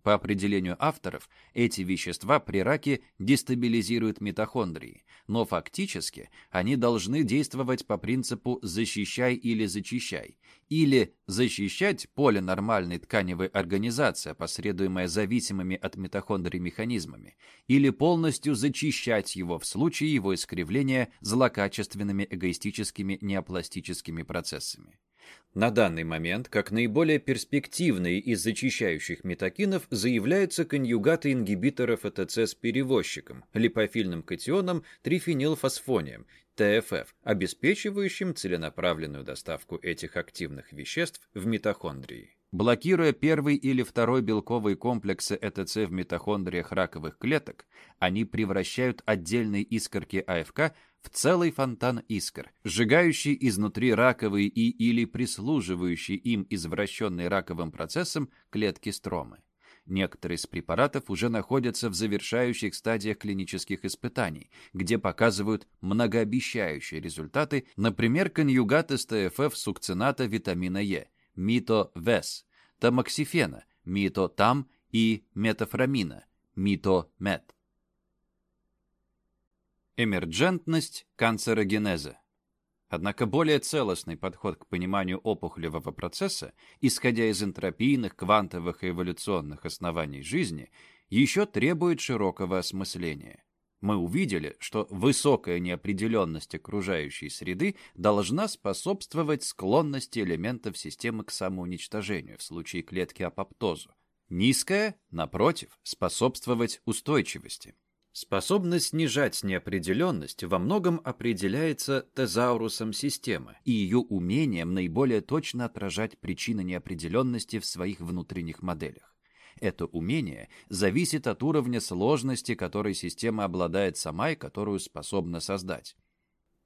По определению авторов, эти вещества при раке дестабилизируют митохондрии, но фактически они должны действовать по принципу «защищай или зачищай», или защищать поле нормальной тканевой организации, опосредуемое зависимыми от митохондрий механизмами, или полностью зачищать его в случае его искривления злокачественными эгоистическими неопластическими процессами. На данный момент, как наиболее перспективные из зачищающих метакинов, заявляются конъюгаты ингибиторов АТЦ с перевозчиком, липофильным катионом трифенилфосфонием, ТФФ, обеспечивающим целенаправленную доставку этих активных веществ в митохондрии. Блокируя первый или второй белковые комплексы ЭТЦ в митохондриях раковых клеток, они превращают отдельные искорки АФК в целый фонтан искр, сжигающий изнутри раковые и или прислуживающий им извращенные раковым процессом клетки стромы. Некоторые из препаратов уже находятся в завершающих стадиях клинических испытаний, где показывают многообещающие результаты, например, конъюгаты СТФФ сукцината витамина Е, мито-ВЕС, тамоксифена, мито-ТАМ и метафрамина, мито-МЕТ. Эмерджентность канцерогенеза. Однако более целостный подход к пониманию опухолевого процесса, исходя из энтропийных, квантовых и эволюционных оснований жизни, еще требует широкого осмысления. Мы увидели, что высокая неопределенность окружающей среды должна способствовать склонности элементов системы к самоуничтожению в случае клетки апоптозу. Низкая, напротив, способствовать устойчивости. Способность снижать неопределенность во многом определяется тезаурусом системы и ее умением наиболее точно отражать причины неопределенности в своих внутренних моделях. Это умение зависит от уровня сложности, которой система обладает сама и которую способна создать.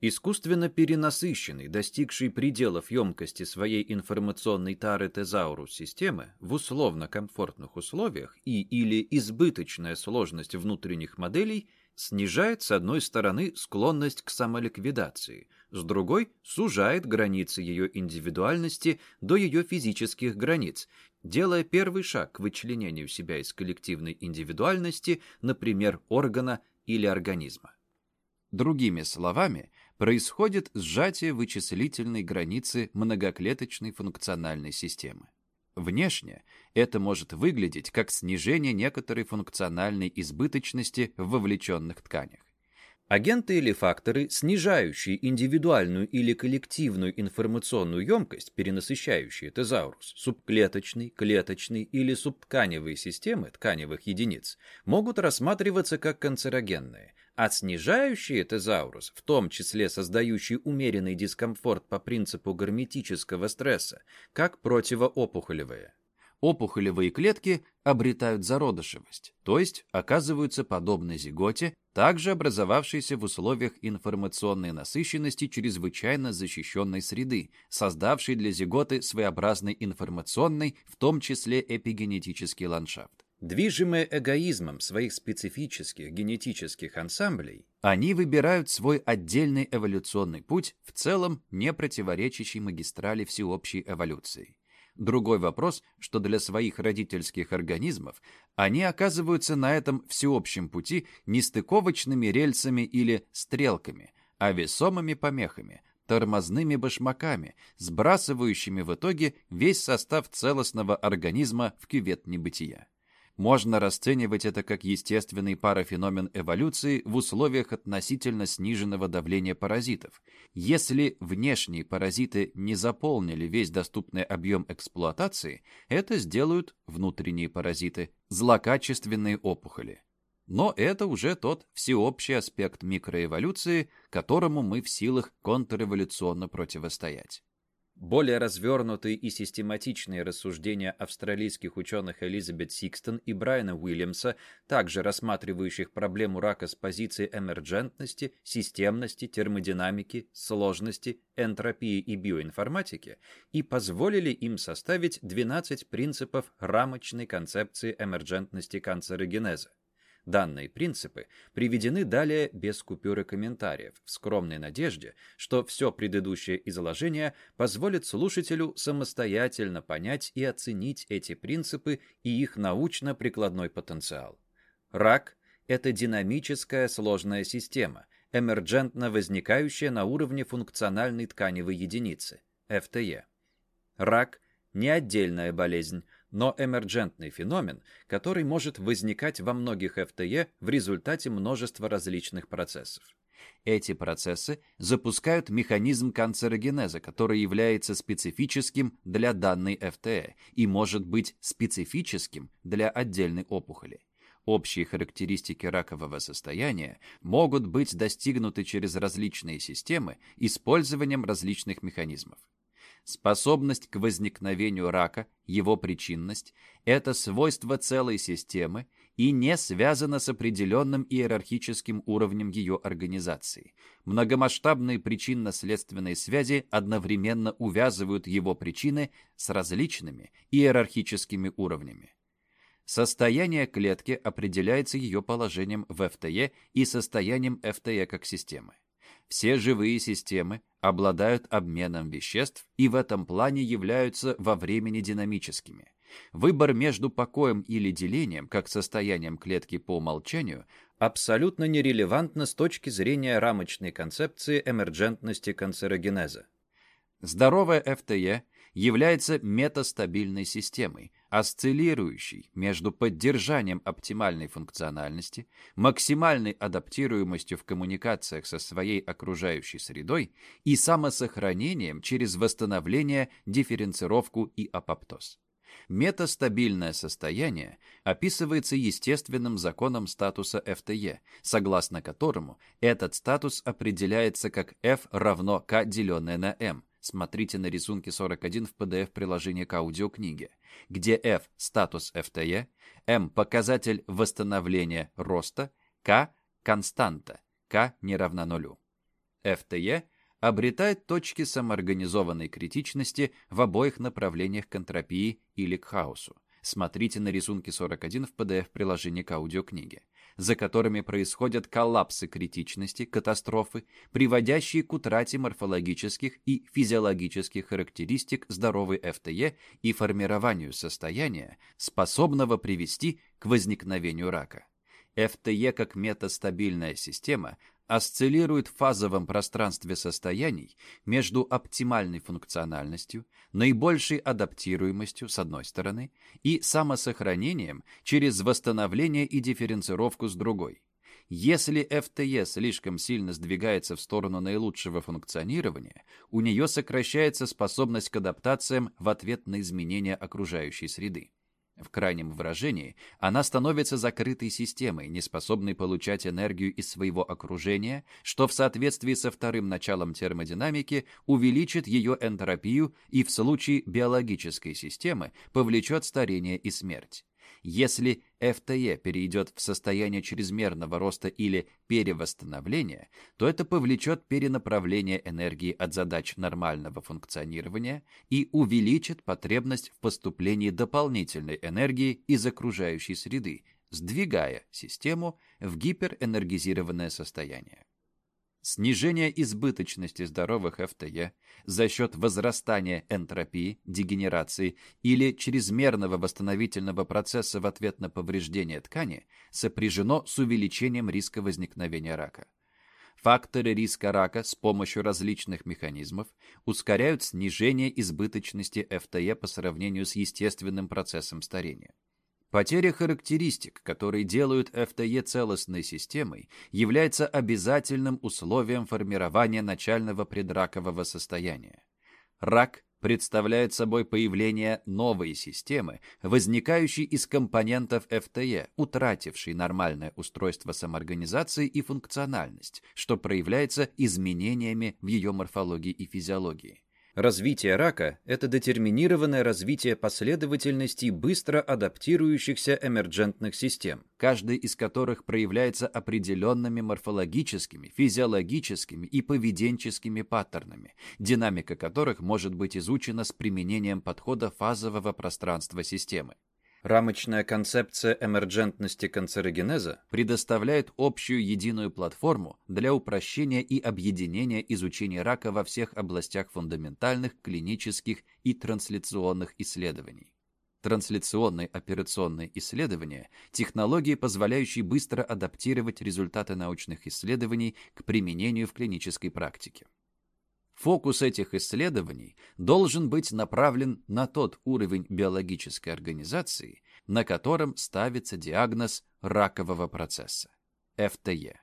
Искусственно перенасыщенный, достигший пределов емкости своей информационной тары тезаурус системы в условно-комфортных условиях и или избыточная сложность внутренних моделей снижает с одной стороны склонность к самоликвидации, с другой сужает границы ее индивидуальности до ее физических границ, делая первый шаг к вычленению себя из коллективной индивидуальности, например, органа или организма. Другими словами, происходит сжатие вычислительной границы многоклеточной функциональной системы. Внешне это может выглядеть как снижение некоторой функциональной избыточности в вовлеченных тканях. Агенты или факторы, снижающие индивидуальную или коллективную информационную емкость, перенасыщающие тезаурус, субклеточный, клеточный или субтканевые системы тканевых единиц, могут рассматриваться как канцерогенные, а снижающие тезаурус, в том числе создающие умеренный дискомфорт по принципу герметического стресса, как противоопухолевые. Опухолевые клетки обретают зародышевость, то есть оказываются подобны зиготе, также образовавшейся в условиях информационной насыщенности чрезвычайно защищенной среды, создавшей для зиготы своеобразный информационный, в том числе эпигенетический ландшафт. Движимые эгоизмом своих специфических генетических ансамблей, они выбирают свой отдельный эволюционный путь, в целом не противоречащий магистрали всеобщей эволюции. Другой вопрос, что для своих родительских организмов они оказываются на этом всеобщем пути не стыковочными рельсами или стрелками, а весомыми помехами, тормозными башмаками, сбрасывающими в итоге весь состав целостного организма в кювет небытия. Можно расценивать это как естественный парафеномен эволюции в условиях относительно сниженного давления паразитов. Если внешние паразиты не заполнили весь доступный объем эксплуатации, это сделают внутренние паразиты, злокачественные опухоли. Но это уже тот всеобщий аспект микроэволюции, которому мы в силах контрреволюционно противостоять. Более развернутые и систематичные рассуждения австралийских ученых Элизабет Сикстон и Брайана Уильямса, также рассматривающих проблему рака с позиции эмерджентности, системности, термодинамики, сложности, энтропии и биоинформатики, и позволили им составить 12 принципов рамочной концепции эмерджентности канцерогенеза. Данные принципы приведены далее без купюры комментариев, в скромной надежде, что все предыдущее изложение позволит слушателю самостоятельно понять и оценить эти принципы и их научно-прикладной потенциал. Рак – это динамическая сложная система, эмерджентно возникающая на уровне функциональной тканевой единицы – ФТЕ. Рак – не отдельная болезнь, но эмерджентный феномен, который может возникать во многих ФТЕ в результате множества различных процессов. Эти процессы запускают механизм канцерогенеза, который является специфическим для данной ФТЕ и может быть специфическим для отдельной опухоли. Общие характеристики ракового состояния могут быть достигнуты через различные системы использованием различных механизмов. Способность к возникновению рака, его причинность – это свойство целой системы и не связано с определенным иерархическим уровнем ее организации. Многомасштабные причинно-следственные связи одновременно увязывают его причины с различными иерархическими уровнями. Состояние клетки определяется ее положением в ФТЕ и состоянием ФТЕ как системы. Все живые системы обладают обменом веществ и в этом плане являются во времени динамическими. Выбор между покоем или делением, как состоянием клетки по умолчанию, абсолютно нерелевантно с точки зрения рамочной концепции эмерджентности канцерогенеза. Здоровая ФТЕ является метастабильной системой, осциллирующей между поддержанием оптимальной функциональности, максимальной адаптируемостью в коммуникациях со своей окружающей средой и самосохранением через восстановление, дифференцировку и апоптоз. Метастабильное состояние описывается естественным законом статуса ФТЕ, согласно которому этот статус определяется как F равно K деленное на M, Смотрите на рисунке 41 в PDF-приложении к аудиокниге, где F – статус FTE, M – показатель восстановления роста, K – константа, K не равна нулю. FTE обретает точки самоорганизованной критичности в обоих направлениях к энтропии или к хаосу. Смотрите на рисунке 41 в PDF-приложении к аудиокниге за которыми происходят коллапсы критичности, катастрофы, приводящие к утрате морфологических и физиологических характеристик здоровой ФТЕ и формированию состояния, способного привести к возникновению рака. ФТЕ как метастабильная система осциллирует в фазовом пространстве состояний между оптимальной функциональностью, наибольшей адаптируемостью с одной стороны и самосохранением через восстановление и дифференцировку с другой. Если ФТЕ слишком сильно сдвигается в сторону наилучшего функционирования, у нее сокращается способность к адаптациям в ответ на изменения окружающей среды. В крайнем выражении, она становится закрытой системой, неспособной получать энергию из своего окружения, что в соответствии со вторым началом термодинамики увеличит ее энтропию и в случае биологической системы повлечет старение и смерть. Если ФТЕ перейдет в состояние чрезмерного роста или перевосстановления, то это повлечет перенаправление энергии от задач нормального функционирования и увеличит потребность в поступлении дополнительной энергии из окружающей среды, сдвигая систему в гиперэнергизированное состояние. Снижение избыточности здоровых ФТЕ за счет возрастания энтропии, дегенерации или чрезмерного восстановительного процесса в ответ на повреждение ткани сопряжено с увеличением риска возникновения рака. Факторы риска рака с помощью различных механизмов ускоряют снижение избыточности ФТЕ по сравнению с естественным процессом старения. Потеря характеристик, которые делают ФТЕ целостной системой, является обязательным условием формирования начального предракового состояния. Рак представляет собой появление новой системы, возникающей из компонентов ФТЕ, утратившей нормальное устройство самоорганизации и функциональность, что проявляется изменениями в ее морфологии и физиологии. Развитие рака – это детерминированное развитие последовательностей быстро адаптирующихся эмерджентных систем, каждый из которых проявляется определенными морфологическими, физиологическими и поведенческими паттернами, динамика которых может быть изучена с применением подхода фазового пространства системы. Рамочная концепция эмерджентности канцерогенеза предоставляет общую единую платформу для упрощения и объединения изучения рака во всех областях фундаментальных, клинических и трансляционных исследований. Трансляционные операционные исследования – технологии, позволяющие быстро адаптировать результаты научных исследований к применению в клинической практике. Фокус этих исследований должен быть направлен на тот уровень биологической организации, на котором ставится диагноз ракового процесса – ФТЕ.